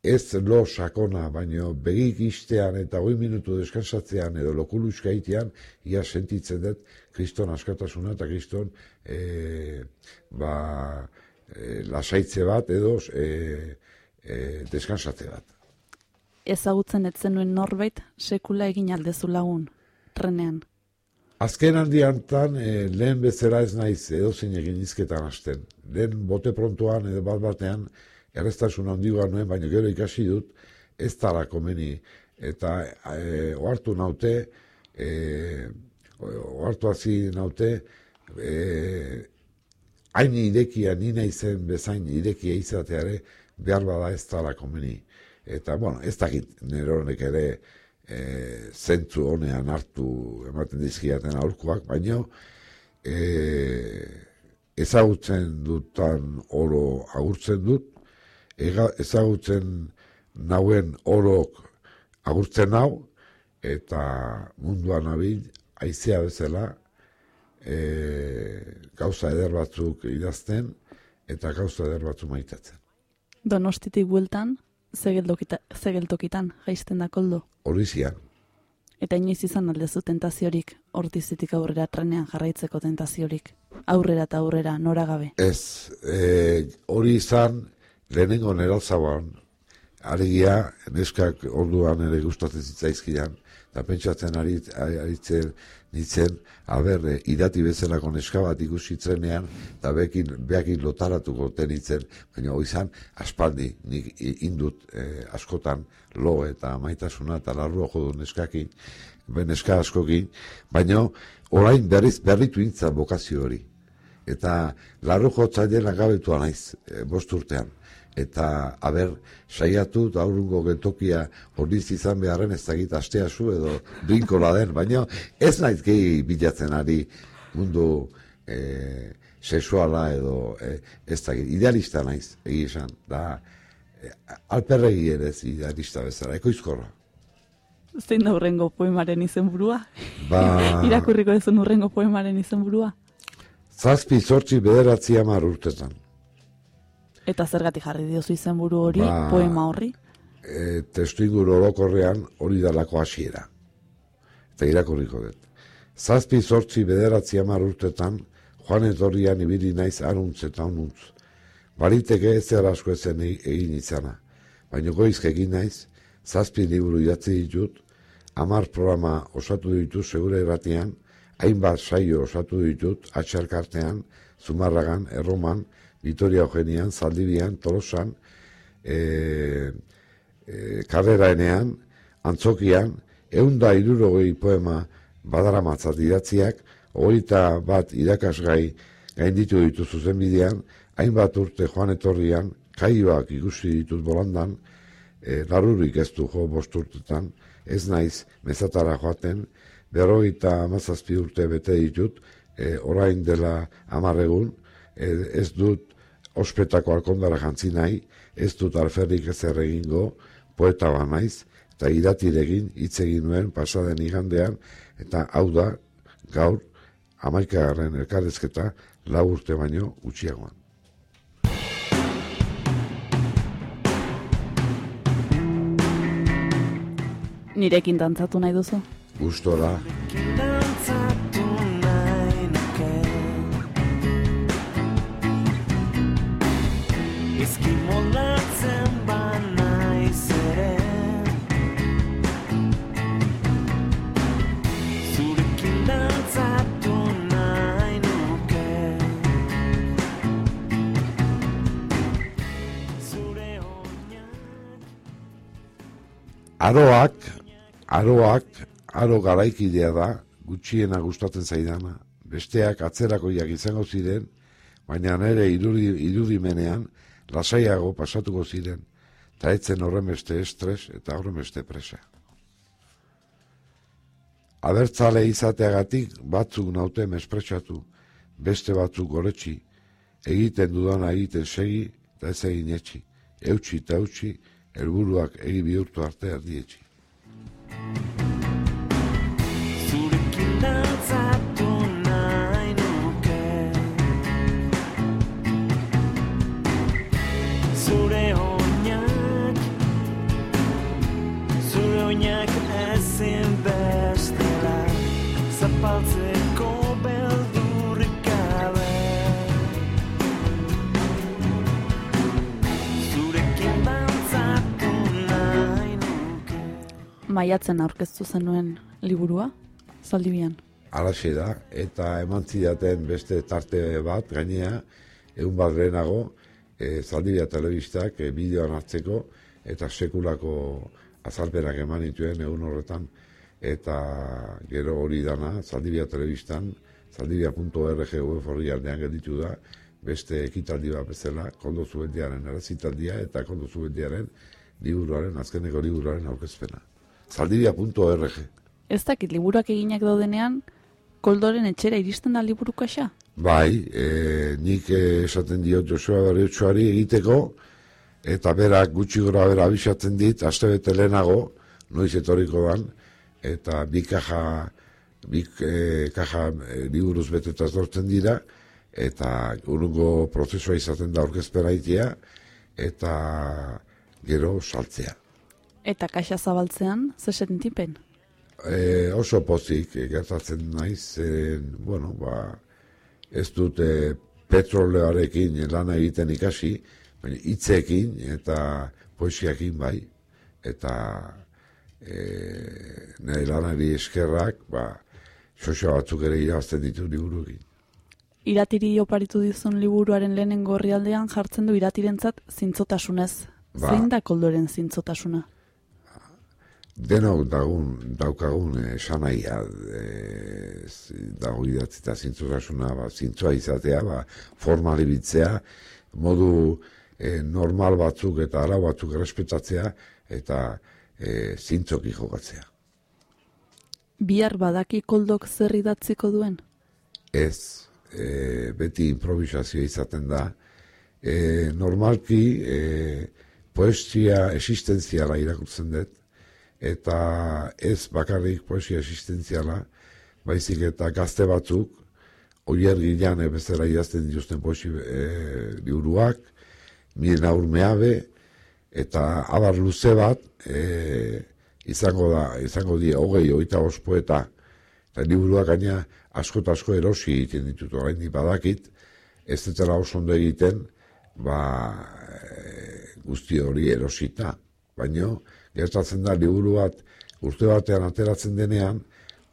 Ez lo sakona, baino begik istean eta goi minutu deskansatzean edo lokuluska itean, ia sentitzen dut kriston askatasuna eta kriston e, ba, e, lasaitze bat edo e, e, deskansatze bat. Ezagutzen ez zenuen norbait sekula egin aldezu lagun, trenean. Azken handiantan, e, lehen bezala ez naiz edozein egin izketan hasten. Lehen bote prontoan edo bat batean, errestasun handigoa nuen, baina gero ikasi dut, ez tala komeni. Eta e, ohartu naute, e, ohartu hasi naute, e, hain irekia, ni naizen bezain irekia izateare, behar bada ez tala komeni. Eta, bueno, ez dakit nire honek ere, e, zentzu honean hartu ematen dizkiaten aurkoak, baino e, ezagutzen dutan oro agurtzen dut, ega, ezagutzen nauen orok agurtzen hau, eta munduan abil, aizea bezala, e, gauza eder batzuk idazten, eta gauza eder batzu maitatzen. Donostitik bueltan, zegeltokita, zegeltokitan jaisten da koldo. Hori zian, Eta inoiz izan aldezu tentaziorik, hortizitik aurrera trenean jarraitzeko tentaziorik. Aurrera eta aurrera, nora gabe. ez, e, hori izan, lehenengo neralzaban, alegia, neskak orduan ere gustatzen zitzaizkidan, eta pentsatzen ari, aritzen nintzen, aber, e, idati bezalako neska bat ikusi trenean, eta bekin, beakin lotaratuko tenitzen, baina izan, aspaldi, nik indut e, askotan, lo eta maitasuna eta larrua jodu neskakin, neska askokin, baina orain berriz berritu intza bokazio hori. Eta larru jotzailean agabetua naiz, e, bost urtean. Eta, haber, saiatu eta aurrungo gentokia horiz izan beharren ez dakit astea zu edo brinkola den, baina ez naiz gehi bilatzen ari mundu e, sexuala edo e, ez dakit, idealista naiz, egi esan, da, e, alperregi ere ez idealista bezala, ekoizkorra. Zein da urrengo poemaren izenburua? Ba, Irakurriko duzun urrengo poemaren izenburua? zazpi zortzi bederatzi hamar urtetan. Eta zergatik jarri diozu izenburu hori, Ba- poema horri? e, testu inguru orokorrean hori dalako hasiera. Eta irakurriko dut. Zazpi zortzi bederatzi hamar urtetan, joan etorrian ibili naiz aruntz eta onuntz. Bariteke ez asko ezen e- egin izana. Baina goizk egin naiz, zazpi liburu idatzi ditut, hamar programa osatu ditut segure irratian, hainbat saio osatu ditut, atxarkartean, Zumarragan, Erroman, Vitoria Eugenian, Zaldibian, Tolosan, e, e, karreraenean, antzokian, eunda irurogei poema badara matzat idatziak, hogeita bat irakasgai gainditu ditu zuzenbidean, hainbat urte joan etorrian, kaioak ikusi ditut bolandan, e, larrurik ez du jo bost urtetan, ez naiz mezatara joaten, berrogeita amazazpi urte bete ditut, e, orain dela amarregun, e, ez dut ospetako alkondara jantzi nahi, ez dut alferrik ez egingo, poeta ba naiz, eta iratiregin hitz egin nuen pasaden igandean, eta hau da, gaur, amaikagarren elkarrezketa, lau urte baino utxiagoan. Nirekin dantzatu nahi duzu? Gustora, Dantzatu Izki moldatzen banaiz ere Zurekin dantzatu nahi nuke. Zure oinak aroak, aroak, aro garaikidea da, gutxiena gustatzen zaidana, besteak atzerakoiak izango ziren, baina nere irudi, irudimenean lasaiago pasatuko ziren, eta etzen horren beste estres eta horren beste presa. Abertzale izateagatik batzuk naute mespretsatu, beste batzuk goretsi, egiten dudana egiten segi eta ez egin etxi, eutxi eta eutxi, helburuak egi bihurtu arte erdietxi. Zure oinak ezin bestela Zapaltzeko beldurrik gabe Zurekin dantzatu nahi nuke Maiatzen aurkeztu zenuen liburua, zaldibian. Alaxe da, eta eman zidaten beste tarte bat, gainea, egun bat lehenago, e, Zaldibia Telebistak e, bideoan hartzeko, eta sekulako azalpenak eman dituen egun horretan, eta gero hori dana, Zaldibia Telebistan, zaldibia.org web horri aldean gelditu da, beste ekitaldi bat bezala, koldo zubendiaren erazitaldia eta koldo zubendiaren liburuaren, azkeneko liburuaren aurkezpena. Zaldibia.org. Ez dakit liburuak eginak daudenean, koldoren etxera iristen da liburu kaxa? Bai, e, nik eh, esaten diot Josua Berriotxoari egiteko, eta berak gutxi gora bera abisatzen dit, aste bete lehenago, noiz etorriko dan, eta bi kaja, bi e, kaja e, liburuz beteta sortzen dira, eta urungo prozesua izaten da orkezperaitea, eta gero saltzea. Eta kaxa zabaltzean, ze sentipen? E, oso pozik e, gertatzen naiz, e, bueno, ba, ez dut e, petroleoarekin lana egiten ikasi, baina hitzekin eta poesiakin bai, eta e, nire lanari eskerrak, ba, xoxo batzuk ere irabazten ditu liburuekin. Iratiri oparitu dizun liburuaren lehenengo orrialdean jartzen du iratirentzat zintzotasunez. Ba. Zein da koldoren zintzotasuna? denok dagun, daukagun eh, esanaia e, dago idatzita zintzotasuna, ba, zintzoa izatea, ba, formali bitzea, modu eh, normal batzuk eta arau batzuk errespetatzea, eta e, zintzoki jokatzea. Bihar badaki koldok zer idatziko duen? Ez, e, beti improvisazioa izaten da, e, normalki e, poesia existenziala irakurtzen dut, eta ez bakarrik poesia existenziala, baizik eta gazte batzuk, oier gilane bezala idazten dituzten poesi e, liburuak, miren aurmeabe, eta abar luze bat, e, izango da, izango di, hogei, oita poeta, eta liburuak gaina asko eta asko erosi egiten ditut, orain badakit, ez dutela oso ondo egiten, ba, e, guzti hori erosita, baino, gertatzen da liburu bat urte batean ateratzen denean,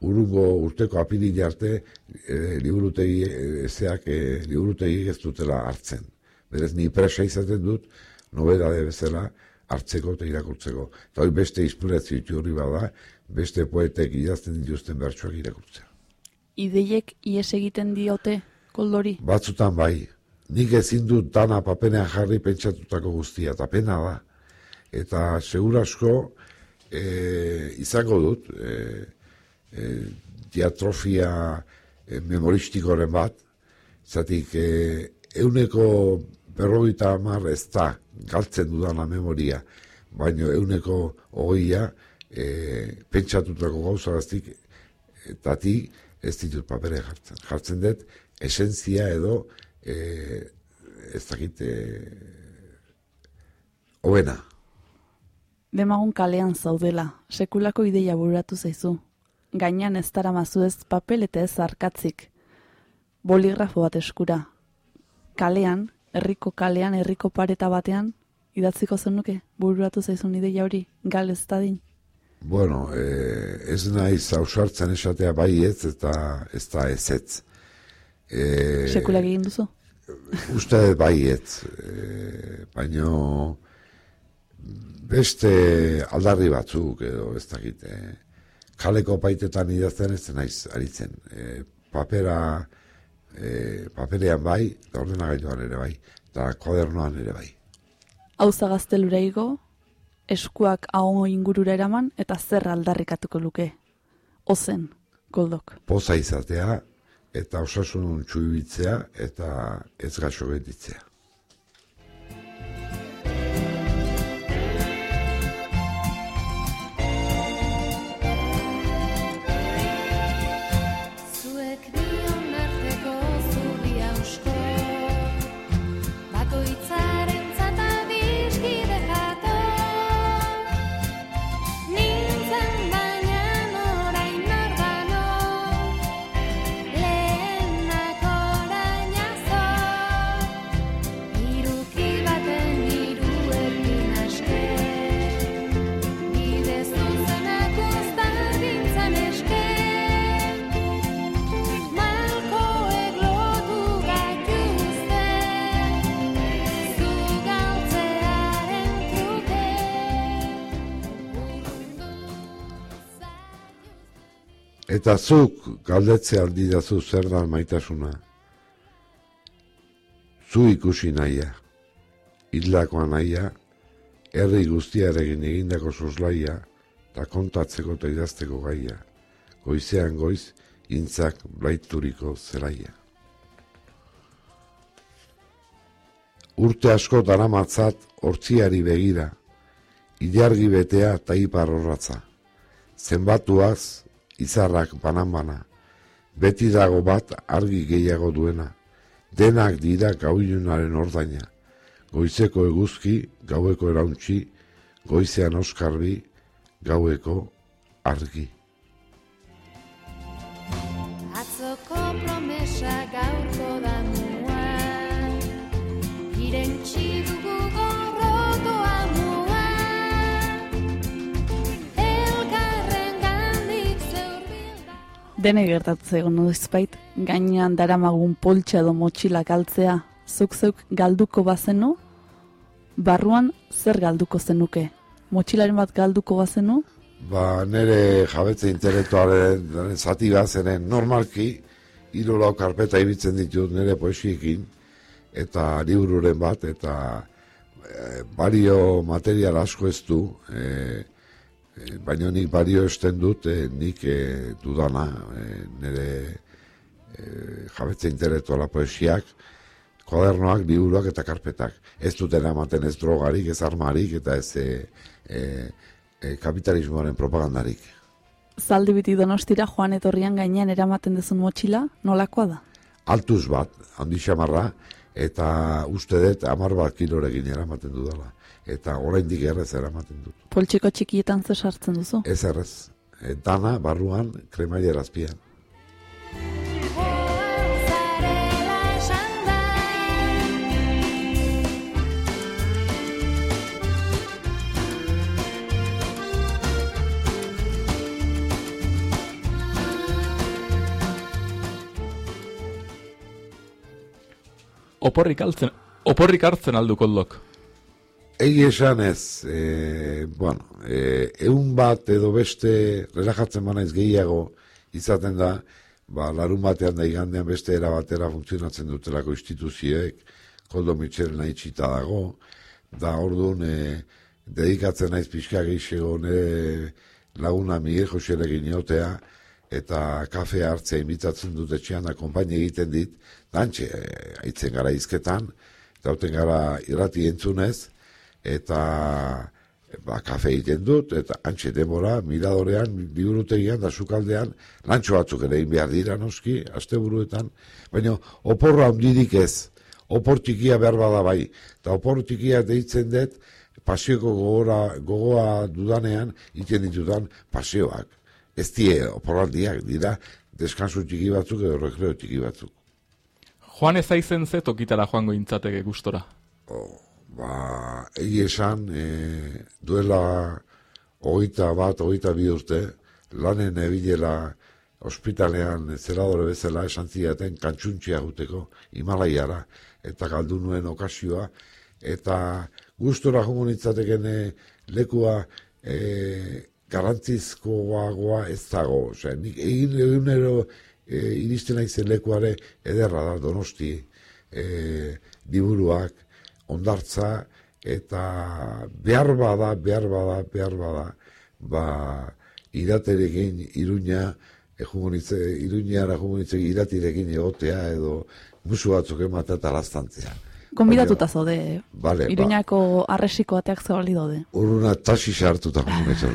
urungo urteko apiril arte e, liburutegi ezeak e, liburutegi ez dutela hartzen. Berez ni presa izaten dut nobedade bezala hartzeko eta irakurtzeko. Eta hori beste inspirazio hori bada, beste poetek idazten dituzten bertsuak irakurtzea. Ideiek ies egiten diote koldori? Batzutan bai, nik ezin dut dana papenean jarri pentsatutako guztia, eta pena da. Eta segurasko e, izango dut, e, e, diatrofia e, memoristikoren bat, zatik e, euneko berrogeita hamar ez da galtzen dudana memoria, baino euneko hogeia e, pentsatutako gauza gaztik, eta ti ez ditut papere jartzen. Jartzen dut, esentzia edo e, ez dakit e, hoena. Demagun kalean zaudela, sekulako ideia bururatu zaizu. Gainan ez dara mazu ez papel eta ez arkatzik. Boligrafo bat eskura. Kalean, herriko kalean, herriko pareta batean, idatziko zenuke, bururatu zaizun ideia hori, gal ez dadin. Bueno, eh, ez naiz ausartzen esatea bai ez eta ez da ez ez. Eh, Sekulak egin duzu? Uste bai ez. Eh, baino beste aldarri batzuk edo ez dakit. Eh, kaleko paitetan idazten ez naiz aritzen. Eh, papera eh, paperean bai, eta ordenagailuan ere bai, eta kodernoan ere bai. Hauza gaztelura igo, eskuak hau ingurura eraman eta zer aldarrikatuko luke. Ozen, koldok. Poza izatea eta osasun txuibitzea eta ez gaxo betitzea. Eta zuk galdetze aldidazu zer da maitasuna. Zu ikusi naia, hildakoa naia, herri guztiarekin egindako soslaia, eta kontatzeko eta idazteko gaia, goizean goiz, intzak blaituriko zelaia. Urte asko daramatzat hortziari begira, ilargi betea eta ipar. Zenbatuaz, izarrak banan-bana, beti dago bat argi gehiago duena, denak dira gauilunaren ordaina. Goizeko eguzki, gaueko erauntzi, goizean oskarbi, gaueko argi. Dene gertatze noizbait, gainean daramagun poltsa edo motxila galtzea, zuk zeuk galduko bazenu, barruan zer galduko zenuke? Motxilaren bat galduko bazenu, Ba, nire jabetze intelektualen den zati bat zeren normalki hiru lau karpeta ibiltzen ditut nire poesiekin eta libururen bat eta e, balio material asko ez du e, e, baina nik balio esten dut e, nik e, dudana e, nire e, jabetze intelektuala poesiak kodernoak, liburuak eta karpetak. Ez duten ematen ez drogarik, ez armarik eta ez e, e, e, kapitalismoaren propagandarik. zaldi biti donostira joan etorrian gainean eramaten dezun motxila, nolakoa da? Altuz bat, handi xamarra, eta uste dut amar bat kilorekin eramaten dudala. Eta oraindik errez eramaten dut. Poltsiko txikietan zer sartzen duzu? Ez errez. E, dana barruan kremailera azpian. Da Oporrik altzen, oporrik hartzen aldu koldok. Egi esan ez, e, bueno, e, eun bat edo beste relajatzen banaiz gehiago izaten da, ba, larun batean da igandean beste era batera funtzionatzen dutelako instituzioek, koldo mitxeren nahi txita dago, da orduan e, dedikatzen naiz pixka gehiago nire laguna Miguel Joserekin iotea, eta kafe hartzea imitatzen dut etxean da konpaini egiten dit, dantxe, e, aitzen gara izketan, eta gara irrati entzunez, eta ba, kafe egiten dut, eta antxe demora, miradorean, liburutegian, da sukaldean, lantxo batzuk ere egin behar dira noski, asteburuetan, baina oporra handirik ez, opor txikia behar bada bai, eta opor txikia deitzen dut, pasioko gogora, gogoa dudanean, iten ditudan pasioak. Ez die oporraldiak dira, deskansu txiki batzuk edo rekreo txiki batzuk. Joan ez aizen ze tokitara joango intzateke gustora. Ba, egi esan, e, duela hogeita bat, hogeita bi urte, lanen ebilela ospitalean zeladore bezala esan zidaten kantxuntxia guteko Himalaiara eta galdu nuen okazioa eta gustora jongo nintzateken e, lekua e, garantzizkoagoa ez dago. Osea, nik egin egunero e, iristen naizen lekuare ederra da donosti e, liburuak, ondartza eta behar bada, behar bada, behar bada, ba, iraterekin iruña, e, jugunitze, iruñara jugunitze iratirekin egotea edo musu batzuk ematea eta lastantzea. Konbidatuta zaude, Vale, ba, Iruñako arresiko ateak zabali daude. urruna taxi sartuta jugunitze.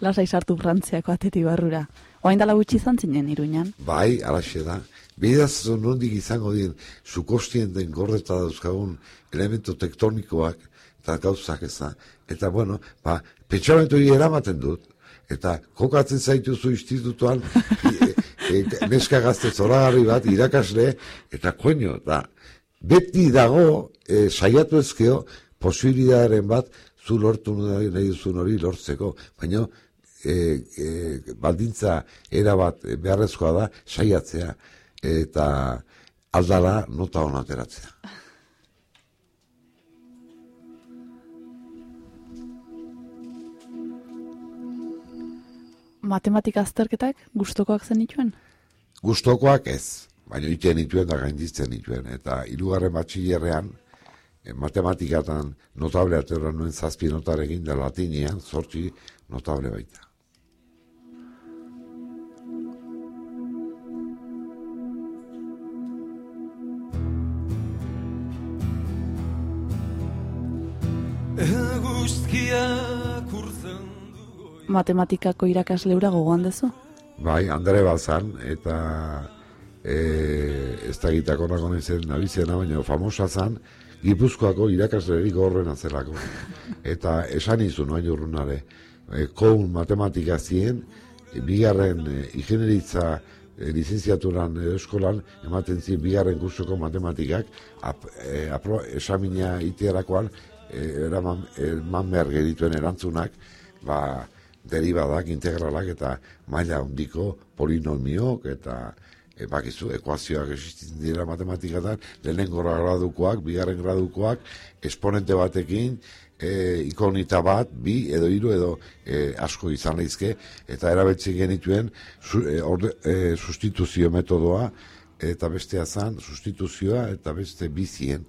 Lasai sartu Frantziako ateti barrura. Oain dala gutxi izan zinen Iruñan. Bai, alaxe da. Bidaz nondik izango dien, sukostien den gorreta dauzkagun elemento tektonikoak eta gauzak ez da. Eta bueno, ba, pentsamentu eramaten dut. Eta kokatzen zaituzu institutuan e, e, neska gazte zoragarri bat, irakasle, eta koño, da, beti dago e, saiatu ezkeo posibilidadaren bat zu lortu nahi, nahi duzun hori lortzeko. Baina e, e, baldintza era bat beharrezkoa da saiatzea eta aldala nota hona ateratzea. Matematika azterketak gustokoak zen dituen? Gustokoak ez, baina iten nituen da gainditzen nituen. Eta hirugarren batxillerrean, eh, matematikatan notable atera nuen zazpi notarekin da latinean, zortzi notable baita. Matematikako irakasleura gogoan dezu? Bai, Andre Bazan, eta e, ez da gitak onako zen nabizena, baina famosa zan, Gipuzkoako irakaslerik horren zelako. Eta esan izun noain urrunare, e, koun matematika zien, e, bigarren e, ingenieritza e, lizenziaturan e, eskolan, ematen zien bigarren kursoko matematikak, ap, e, apro, esamina itiarakoan, eraman, eman behar gerituen erantzunak, ba, deribadak, integralak eta maila handiko polinomiok eta e, bakizu, ekuazioak existitzen dira matematikatan, lehenengo gradukoak, bigarren gradukoak, esponente batekin, e, ikonita bat, bi edo hiru edo e, asko izan leizke, eta erabetzen genituen su, e, orde, e, sustituzio metodoa, eta bestea zan, sustituzioa eta beste bizien.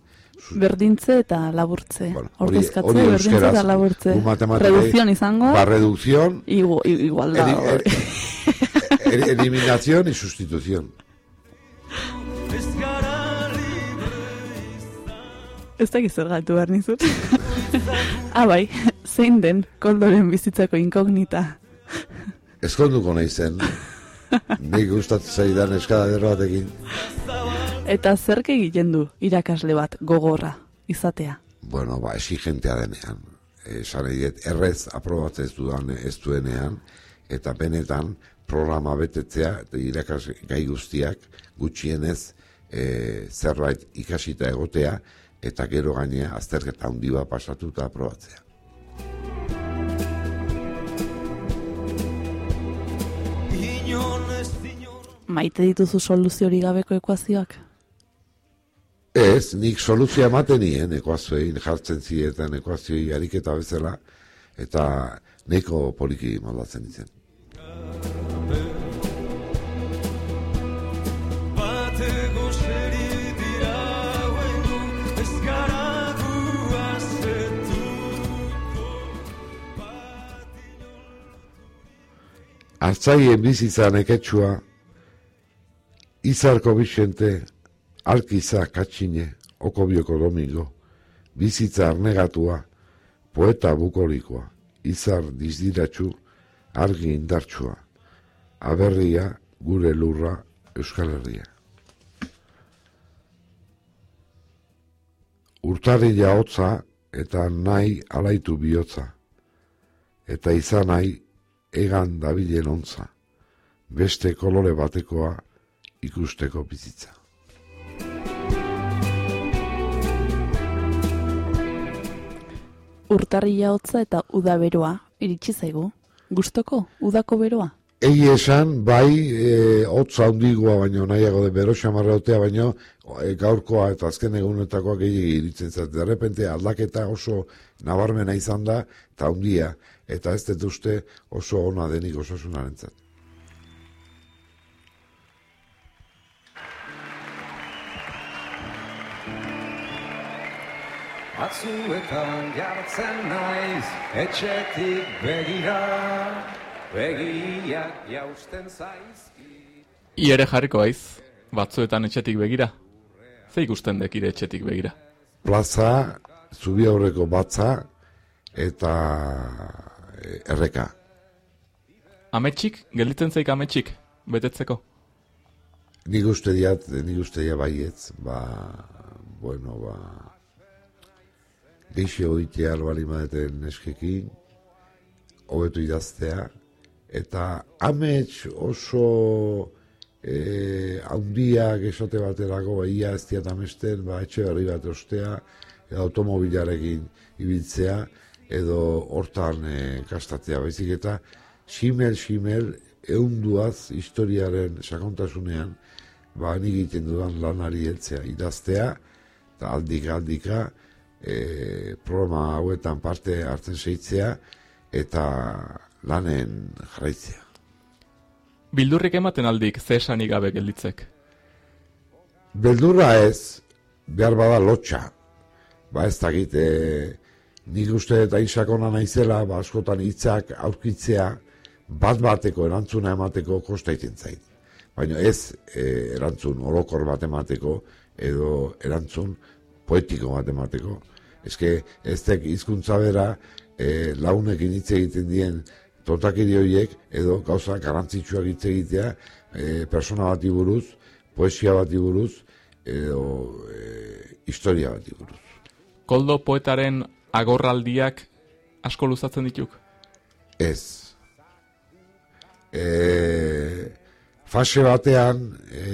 Berdintze eta laburtze. Bueno, Ordezkatze, berdintze euskeraz. eta laburtze. Reduzion izango. Ba, reducción, Igu, igualdad. Edi- hori. el- eliminación y sustitución. Ez da zer gaitu behar nizut. ah, bai, zein den koldoren bizitzako inkognita. Ezkonduko nahi zen, nik gustatzen zaidan eskadader batekin. Eta zerk egiten du irakasle bat gogorra izatea. Bueno, ba, exigentea denean. Esan dut, errez aprobatzen ez dudan ez duenean, eta benetan programa betetzea, eta irakas gai guztiak gutxienez e, zerbait ikasita egotea, eta gero gainea azterketa handi bat pasatu eta aprobatzea. Maite dituzu soluziorik gabeko ekuazioak? Ez, nik soluzioa ematen nien ekuazioei jartzen zietan ekuazioei ariketa bezala, eta neko poliki moldatzen ditzen. Artzaien bizitza neketsua, Izarko Bixente, Alkiza Katxine, Okobioko Domingo, bizitza arnegatua, poeta bukolikoa, izar dizdiratxu, argi indartsua, aberria, gure lurra, Euskal Herria. Urtarria hotza eta nahi alaitu bihotza, eta izan nahi egan dabilen ontza, beste kolore batekoa ikusteko bizitza. Urtarria hotza eta uda beroa, iritsi zaigu. Gustoko, udako beroa. Egi esan, bai, e, hotza handigoa baino nahiago de bero xamarrautea baino e, gaurkoa eta azken egunetakoak gehiagi iritzen zait. De repente aldaketa oso nabarmena izan da, eta handia, eta ez dut uste oso ona denik osasunaren Batzuetan jartzen naiz, etxetik begira, begiak jausten zaizki. I ere jarriko aiz, batzuetan etxetik begira. Ze ikusten dekire etxetik begira. Plaza, zubi aurreko batza, eta e, erreka. Ametxik, gelditzen zaik ametxik, betetzeko. Nik uste diat, nik uste diat baietz, ba, bueno, ba, geixe hoitea albali madeten neskekin, hobetu idaztea, eta amets oso e, haundiak esote baterako, ba, ia ez diat amesten, ba, etxe berri bat ostea, edo automobilarekin ibiltzea, edo hortan e, kastatzea, baizik eta simel, simel, eunduaz historiaren sakontasunean, ba, nik egiten dudan lanari heltzea, idaztea, eta aldika, aldika, e, programa hauetan parte hartzen seitzea, eta lanen jarraitzea. Bildurrik ematen aldik ze esanik gabe gelditzek. Beldurra ez, behar bada lotxa. Ba ez dakit, e, nik uste eta insakona naizela, ba askotan hitzak aurkitzea, bat bateko erantzuna emateko kosta egiten zait. Baina ez e, erantzun orokor bat emateko, edo erantzun poetiko bat emateko. Eske ez tek hizkuntza bera e, launekin hitz egiten dien totakiri horiek, edo gauza garantzitsuak hitz egitea, e, persona bati buruz, poesia bati buruz, edo e, historia bati buruz. Koldo poetaren agorraldiak asko luzatzen dituk? Ez. E, fase batean, e,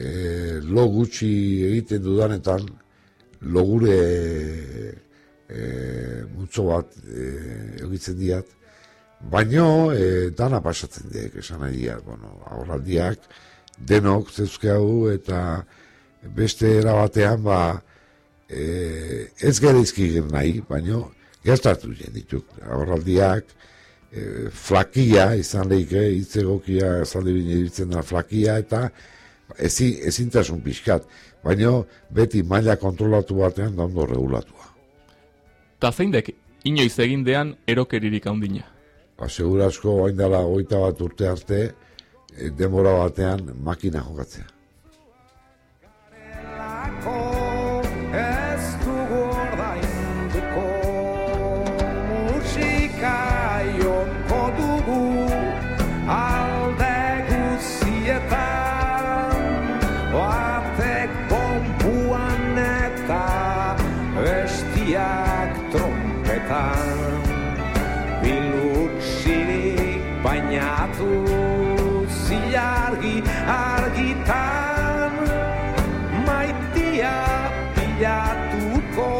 e, lo gutxi egiten dudanetan, lo gure e, mutzo bat e, egitzen diat, baino e, dana pasatzen diak, esan nahi diak, bueno, aurraldiak, denok zeuzke hau, eta beste era batean, ba, e, ez gara izkigen nahi, baino, gertatu jen dituk, aurraldiak, e, flakia izan lehike, hitz egokia zaldi bine da flakia, eta ezi, ezintasun pixkat, baino beti maila kontrolatu batean da ondo regulatua. Ta zeindek inoiz egindean erokeririk handina? Ba, segura asko hain dela goita bat urte arte, e, demora batean makina jokatzea. Maitia pilatuko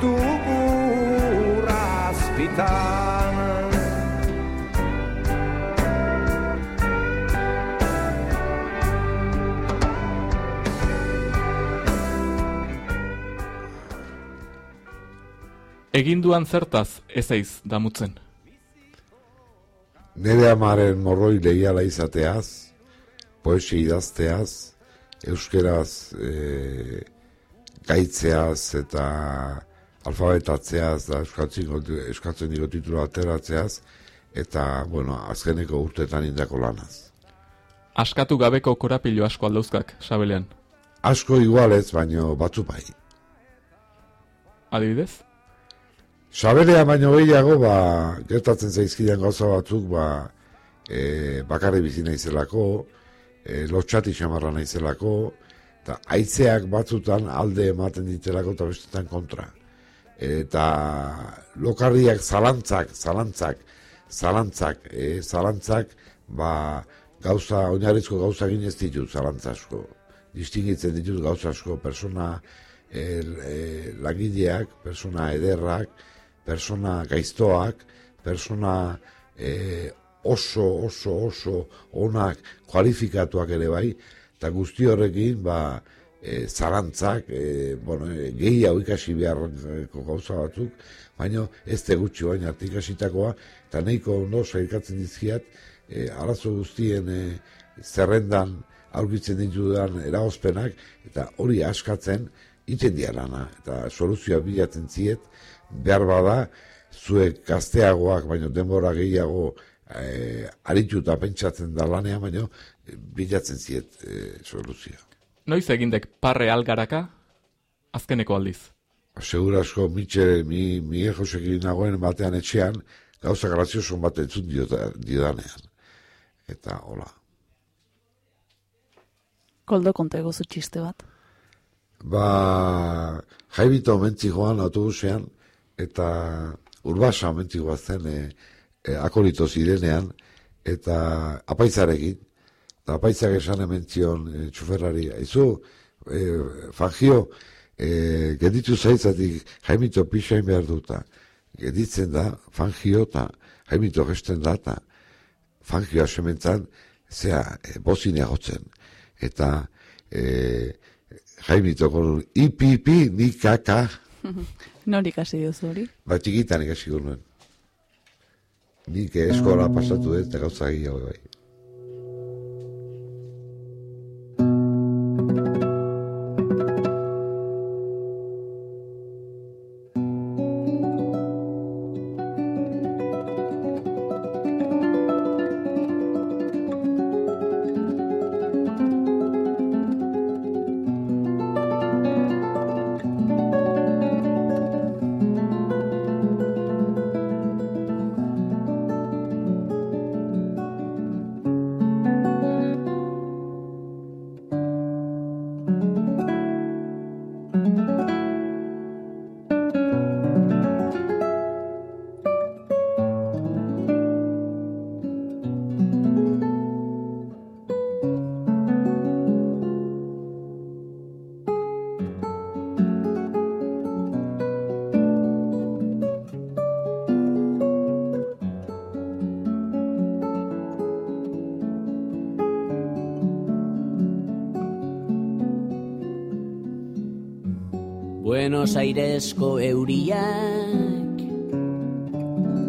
dugu razpitan. Eginduan zertaz ez eiz damutzen. Nere amaren morroi lehiala izateaz, poesia idazteaz, euskeraz e, gaitzeaz eta alfabetatzeaz da euskatzen, euskatzen diko titulu ateratzeaz, eta, bueno, azkeneko urtetan indako lanaz. Askatu gabeko korapilo asko aldauzkak, sabelean. Asko igualez, baino batzu bai. Adibidez? Saberea baino gehiago, ba, gertatzen zaizkidan gauza batzuk, ba, e, bakarri bizi naizelako, e, lotxati xamarra naizelako, eta aitzeak batzutan alde ematen ditelako eta bestetan kontra. Eta lokarriak zalantzak, zalantzak, zalantzak, e, zalantzak, ba, gauza, oinarrizko gauza egin ez ditut zalantza asko. Distingitzen ditut gauza asko, persona e, e, lagileak, persona ederrak, persona gaiztoak, persona e, oso, oso, oso onak kualifikatuak ere bai, eta guzti horrekin, ba, e, zalantzak, e, bueno, e, gehi hau ikasi beharreko gauza batzuk, baina ez te gutxi baina arte ikasitakoa, eta nahiko ondo saikatzen dizkiat, e, arazo guztien e, zerrendan aurkitzen ditudan eragozpenak, eta hori askatzen, iten diarana, eta soluzioa bilatzen ziet, behar bada, zuek gazteagoak, baino denbora gehiago e, arituta pentsatzen da lanean, baino bilatzen ziet e, soluzioa. Noiz egindek parre algaraka, azkeneko aldiz? Segura asko, mitxe, mi, mi ejosekin nagoen batean etxean, gauza grazioso bat entzun didanean. Eta, hola. Koldo konta egozu txiste bat. Ba, jaibito mentzi joan autobusean, eta urbasa mentzi zen e, e, akolito zirenean, eta apaitzarekin, eta apaitzak esan ementzion e, txuferrari, aizu, e, fangio, e, geditu zaitzatik jaimito pixain behar duta, geditzen da, fangio eta jaimito gesten da, eta fangio asementzan, zea, e, bozine agotzen, eta e, jaimito kolun, ipi, ipi, nikaka, Nori ikasi diozu hori? Ba, txikitan ikasi nuen. Nik eskola pasatu dut, gauza gehiago bai. Airesko euriak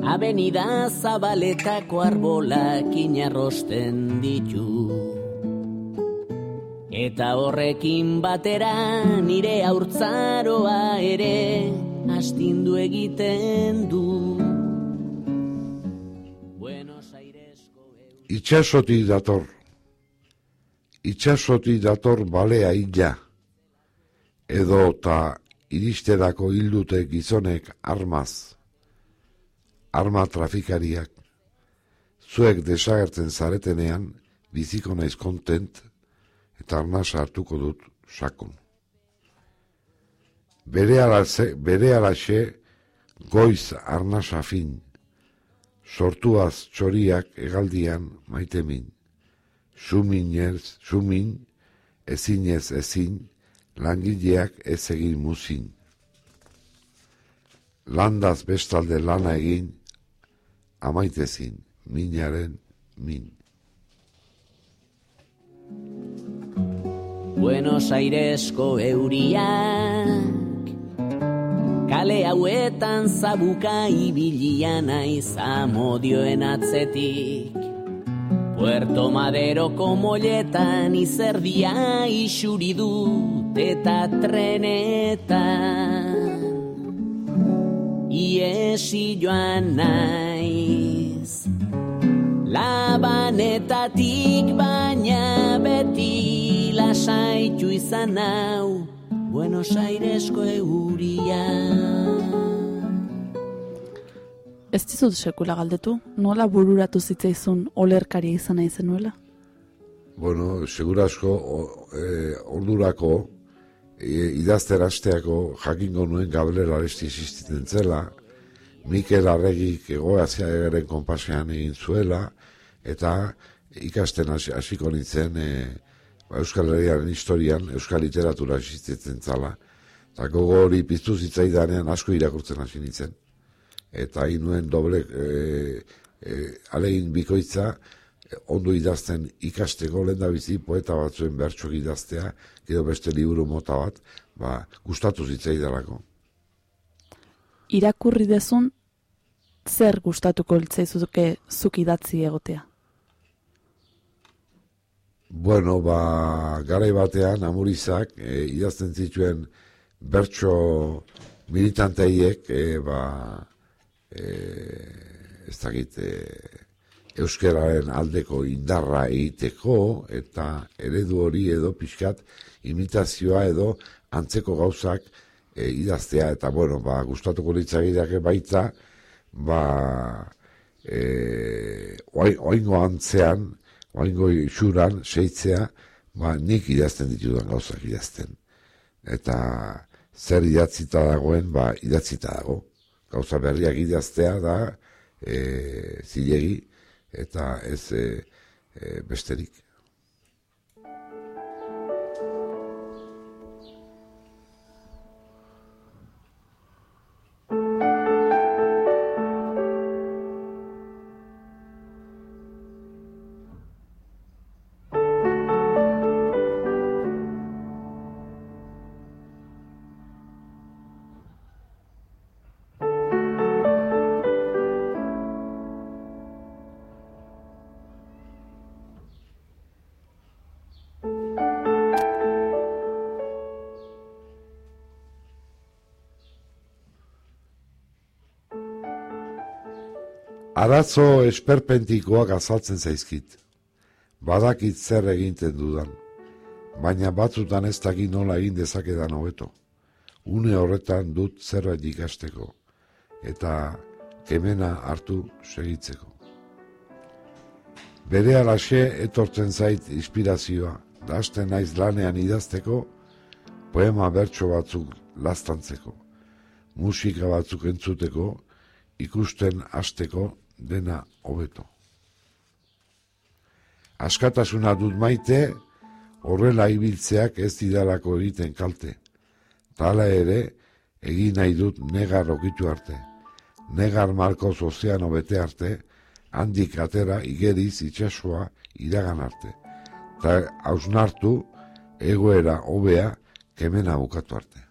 Avenida Zabaletako arbolak inarrosten ditu Eta horrekin batera nire haurtzaroa ere astindu egiten du Buenos Airesko Itxasotik dator. Itxasotik dator balea illa. Edo ta iristerako hildute gizonek armaz. Arma trafikariak. Zuek desagertzen zaretenean, biziko naiz kontent, eta arnasa hartuko dut sakon. Bere alaze, bere alaxe, goiz arnasa fin, sortuaz txoriak egaldian maite min. Suminez, sumin, ezinez ezin, langileak ez egin muzin. Landaz bestalde lana egin, amaitezin, minaren min. Buenos Airesko euriak Kale hauetan zabuka ibilian naiz amodioen atzetik Puerto Maderoko moletan izerdia isuri dut eta trenetan Iesi joan naiz Labanetatik baina beti lasaitu izan hau Buenos Airesko euria Ez dizut sekula galdetu, nola bururatu zitzaizun olerkari izan nahi zenuela? Bueno, segurasko e, ordurako e, idazter asteako jakingo nuen Gabriel Aresti existiten zela, Mikel Arregik egoaziagaren konpasean egin zuela, eta ikasten hasi- hasiko nintzen e, ba, Euskal Herriaren historian, Euskal literatura existitzen zala. Eta gogo hori piztu zitzaidanean asko irakurtzen hasi nintzen. Eta egin nuen doble e, e, alegin bikoitza, e, ondo idazten ikasteko lehendabizi poeta batzuen bertso idaztea, edo beste liburu mota bat, ba, gustatu zitzaidalako. Irakurri dezun, zer gustatuko litzaizuke zuk idatzi egotea? Bueno, ba, garai batean, amurizak, e, idazten zituen bertso militanteiek, e, ba, e, ez dakit, e, euskararen aldeko indarra egiteko, eta eredu hori edo pixkat imitazioa edo antzeko gauzak e, idaztea, eta bueno, ba, gustatuko litzagideak baita, ba, e, oai- oaingo antzean, oaingo xuran, seitzea, ba, nik idazten ditudan gauzak idazten. Eta zer idatzita dagoen, ba, idatzita dago. Gauza berriak idaztea da, e, zilegi, eta ez e, e, besterik. Arazo esperpentikoak azaltzen zaizkit. Badakit zer eginten dudan, baina batzutan ez dakit nola egin dezakedan hobeto. Une horretan dut zerbait ikasteko, eta kemena hartu segitzeko. Bere alaxe etortzen zait inspirazioa, da hasten naiz lanean idazteko, poema bertso batzuk lastantzeko, musika batzuk entzuteko, ikusten hasteko dena hobeto. Askatasuna dut maite, horrela ibiltzeak ez didalako egiten kalte. Tala ere, egin nahi dut negar okitu arte. Negar Marcos ozeano bete arte, handik atera igeriz itxasua iragan arte. Ta hausnartu, egoera hobea kemena bukatu arte.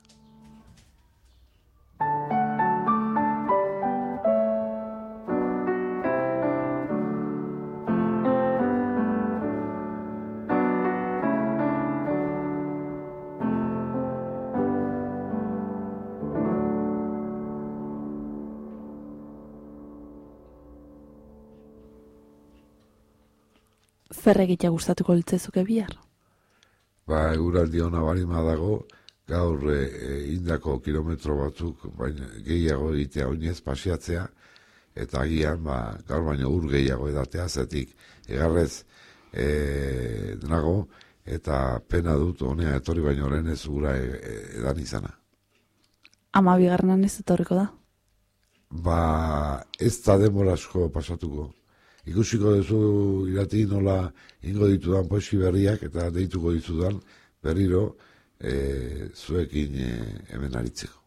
Zer egitea gustatuko litzaizuke bihar? Ba, eguraldi ona bali dago, gaur e, e, indako kilometro batzuk, baina gehiago egitea oinez pasiatzea, eta agian, ba, gaur baino ur gehiago edatea, zetik egarrez e, nago, eta pena dut honea etorri baino lehen ez gura e, e, edan izana. Ama bigarrenan ez etorriko da? Ba, ez da demora asko pasatuko. Ikusiko duzu irati nola ingo ditudan poeski berriak eta deituko ditudan berriro e, zuekin e, hemen aritzeko.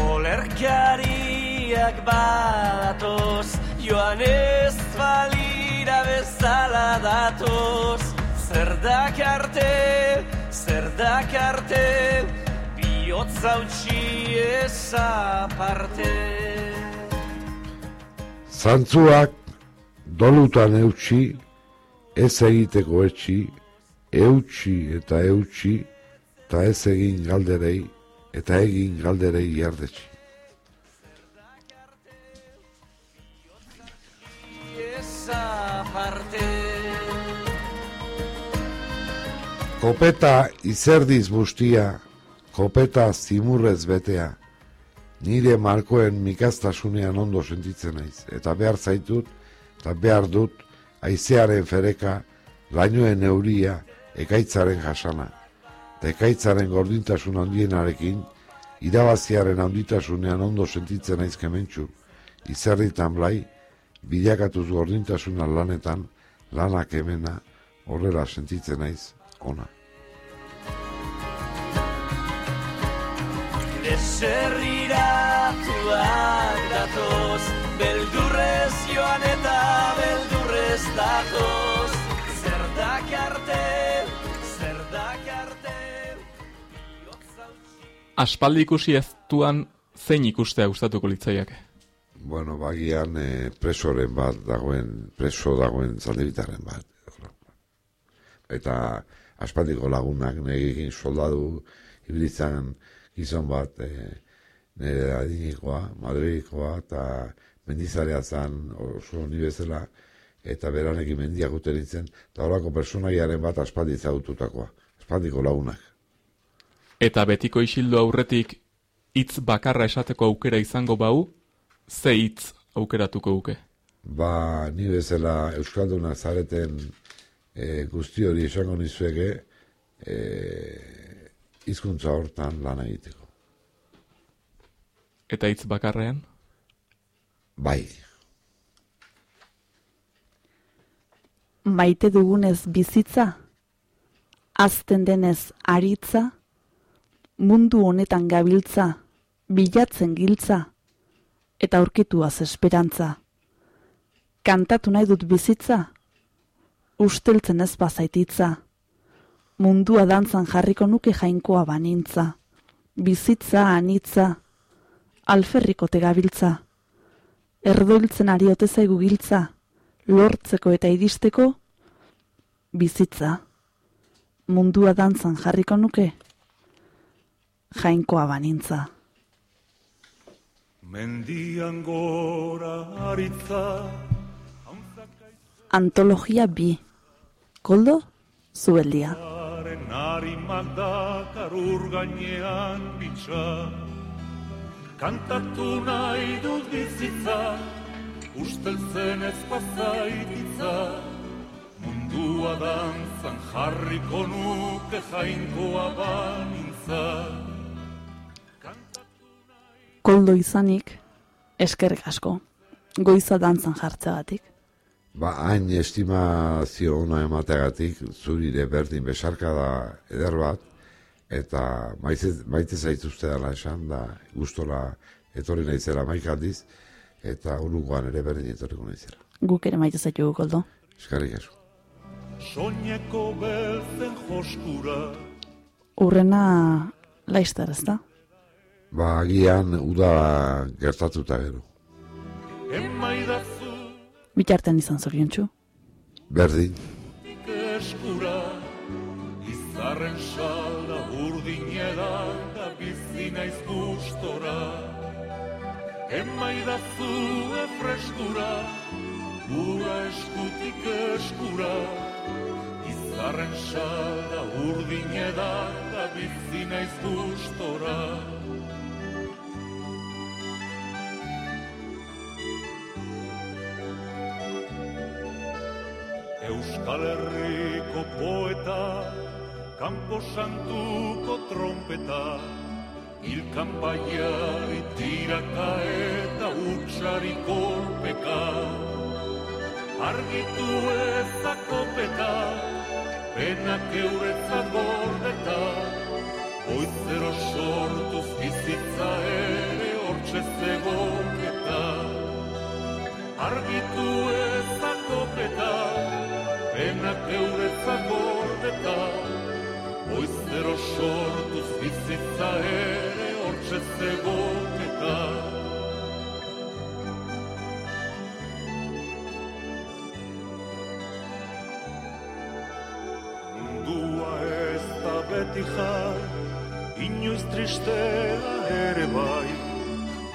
Olerkariak badatoz Joan ez balira bezala datoz Zer dakarte, zer dakarte Biotza utxi ez aparte Zantzuak dolutan eutxi, ez egiteko etxi, eutxi eta eutxi, eta ez egin galderei, eta egin galderei jardetxi. Kopeta izerdiz bustia, kopeta zimurrez betea, nire markoen mikastasunean ondo sentitzen naiz, eta behar zaitut, eta behar dut, aizearen fereka, lainoen euria, ekaitzaren jasana, eta ekaitzaren gordintasun handienarekin, irabaziaren handitasunean ondo sentitzen naiz kementxu, izerritan blai, bilakatuz gordintasuna lanetan, lanak hemena, horrela sentitzen naiz, ona. Deserriratuak datoz Beldurrez joan eta beldurrez datoz Zer dakarte, zer dakarte Aspaldi ikusi ez duan zein ikustea gustatuko litzaiake. Bueno, bagian e, presoren bat dagoen, preso dagoen zaldibitaren bat. Eta aspaldiko lagunak negekin soldadu ibilitzen gizon bat e, nire adinikoa, Madridikoa, eta mendizarea zan oso ni bezala, eta beranekin mendiak utenitzen, eta horako personaiaren bat aspaldi zagututakoa, aspaldiko lagunak. Eta betiko isildu aurretik hitz bakarra esateko aukera izango bau, ze hitz aukeratuko duke? Ba, ni bezala Euskalduna zareten e, guzti hori esango nizueke e, hizkuntza hortan lan egiteko. Eta hitz bakarrean? Bai. Maite dugunez bizitza, azten denez aritza, mundu honetan gabiltza, bilatzen giltza, eta aurkituaz esperantza. Kantatu nahi dut bizitza, usteltzen ez bazaititza, mundua dantzan jarriko nuke jainkoa banintza, bizitza anitza, alferriko tegabiltza, erdoiltzen ari ote zaigu giltza, lortzeko eta iristeko, bizitza, mundua dantzan jarriko nuke, jainkoa banintza. Mendian gora aritza Antologia bi, koldo, zubeldia. Haren harimak dakar ur gainean bitxa. Kantatu nahi dut bizitza Usteltzen ez pazaititza Mundua dantzan jarriko nuke jainkoa banintza. Koldo izanik, eskerrik asko, goiza dantzan jartzeagatik. Ba, hain estimazio ona emateagatik, zurire berdin besarka da eder bat, eta maite, maite zaituzte dela esan, da gustola etorri naizela maikaldiz, eta uruguan ere berdin etorriko naizela. Guk ere maite zaitu koldo. Eskarrik asko. Soñeko beltzen joskura Urrena laizter ez da? Ba, agian uda gertatuta gero. Emaidazu Bitartean izan zoriontsu. Berdin. eskura Izarren salda urdin edan da bizi naiz gustora Emaidazue freskura, ura eskutik eskura Izarren salda urdin edan da bizi naiz gustora Euskal Herriko poeta, Kampo Santuko trompeta, Ilkan baiari tiraka eta utxari kolpeka. Argitu ezakopeta, penak euretzat gordeta, Oizero sortuz bizitza ere hortxe zegoketa. Argitu ezakopeta, penak euretzat gordeta, Oizero sortuz bizitza ere hortxe zegoketa. Mundua ez da beti jai, inoiz tristea ere bai,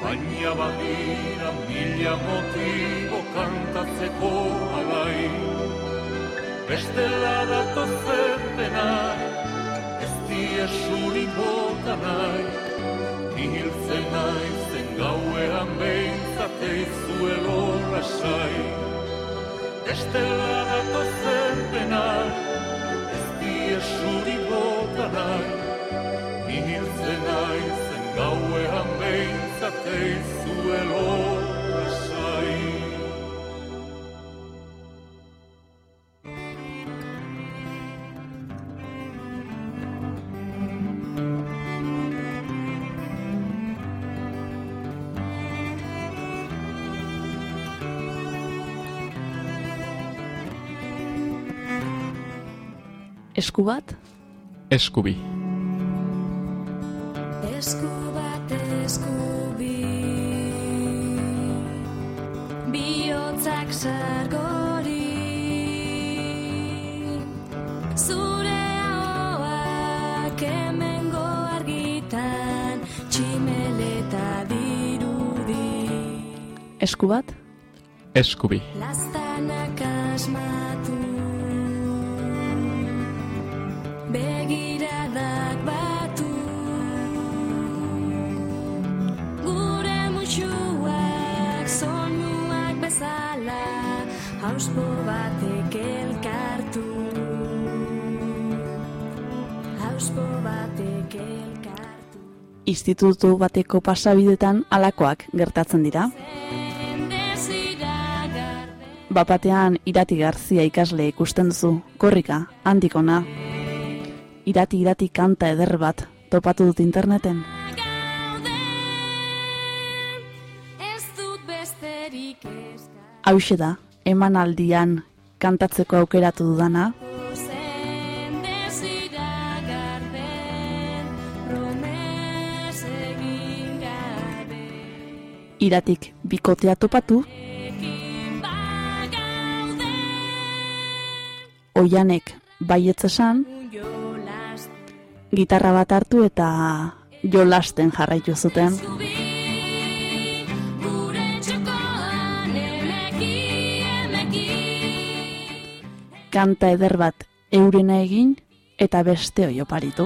baina badira mila motibo kantatzeko alai. Bestela datozen denak, ez diesurik bota nahi, Nihiltzen naizen gauean behintzate izuelo lasai. Estela datozen penak, ez diesurik bota nahi, Esku bat, Eskubi. Esku bat eskubi Biotzak sargori. Zure hemengo argitan Tximeleta dirudi. Esku bat, Eskubi. Lastanak asmatu Hauspo batek elkartu Hauspo batek elkartu institutu bateko pasabidetan alakoak gertatzen dira. Bapatean irati garzia ikasle ikusten duzu, korrika, handikona. Irati irati kanta eder bat topatu dut interneten. Hauxe da, emanaldian kantatzeko aukeratu dudana, iratik bikotea topatu, oianek baietz esan, gitarra bat hartu eta jolasten jarraitu zuten. Kanta eder bat eurena egin eta beste oi oparitu.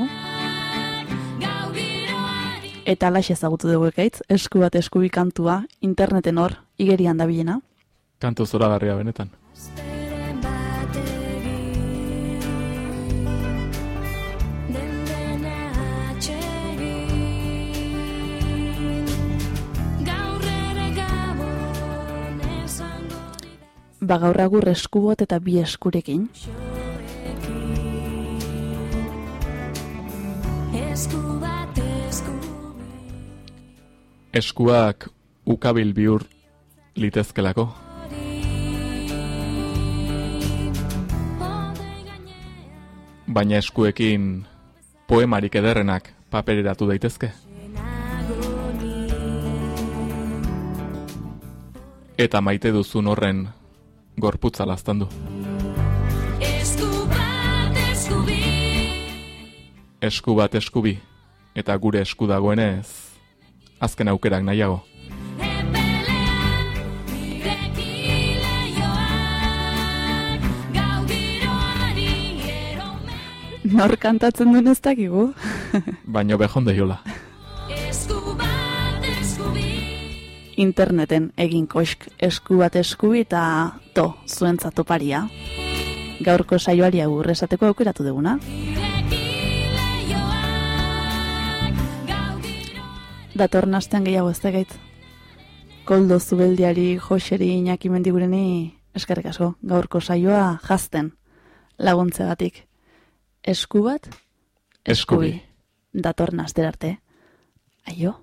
Eta alax ezagutu dugu ekaitz, esku bat eskubi kantua, interneten hor, igerian dabilena. Kantu zoragarria benetan. Ba gaur agur eskubot eta bi eskurekin. Esku bat esku Eskuak ukabil bihur litezkelako. Baina eskuekin poemarik ederrenak papereratu daitezke. Eta maite duzun horren gorputza laztandu. Esku bat eskubi Esku bat eskubi, eta gure esku dagoenez, azken aukerak nahiago. Nor kantatzen duen ez dakigu. Baino bejonde jola. Interneten egin kosk esku bat eskubi eta to, zuentzat oparia. Gaurko saioari agur esateko aukeratu duguna. Datorren astean gehiago ez tegait. Koldo zubeldiari, Joseri, Iñaki mendigureni eskerrik asko gaurko saioa jazten laguntzegatik. Esku bat Eskubi. Datorren astera arte. Aio.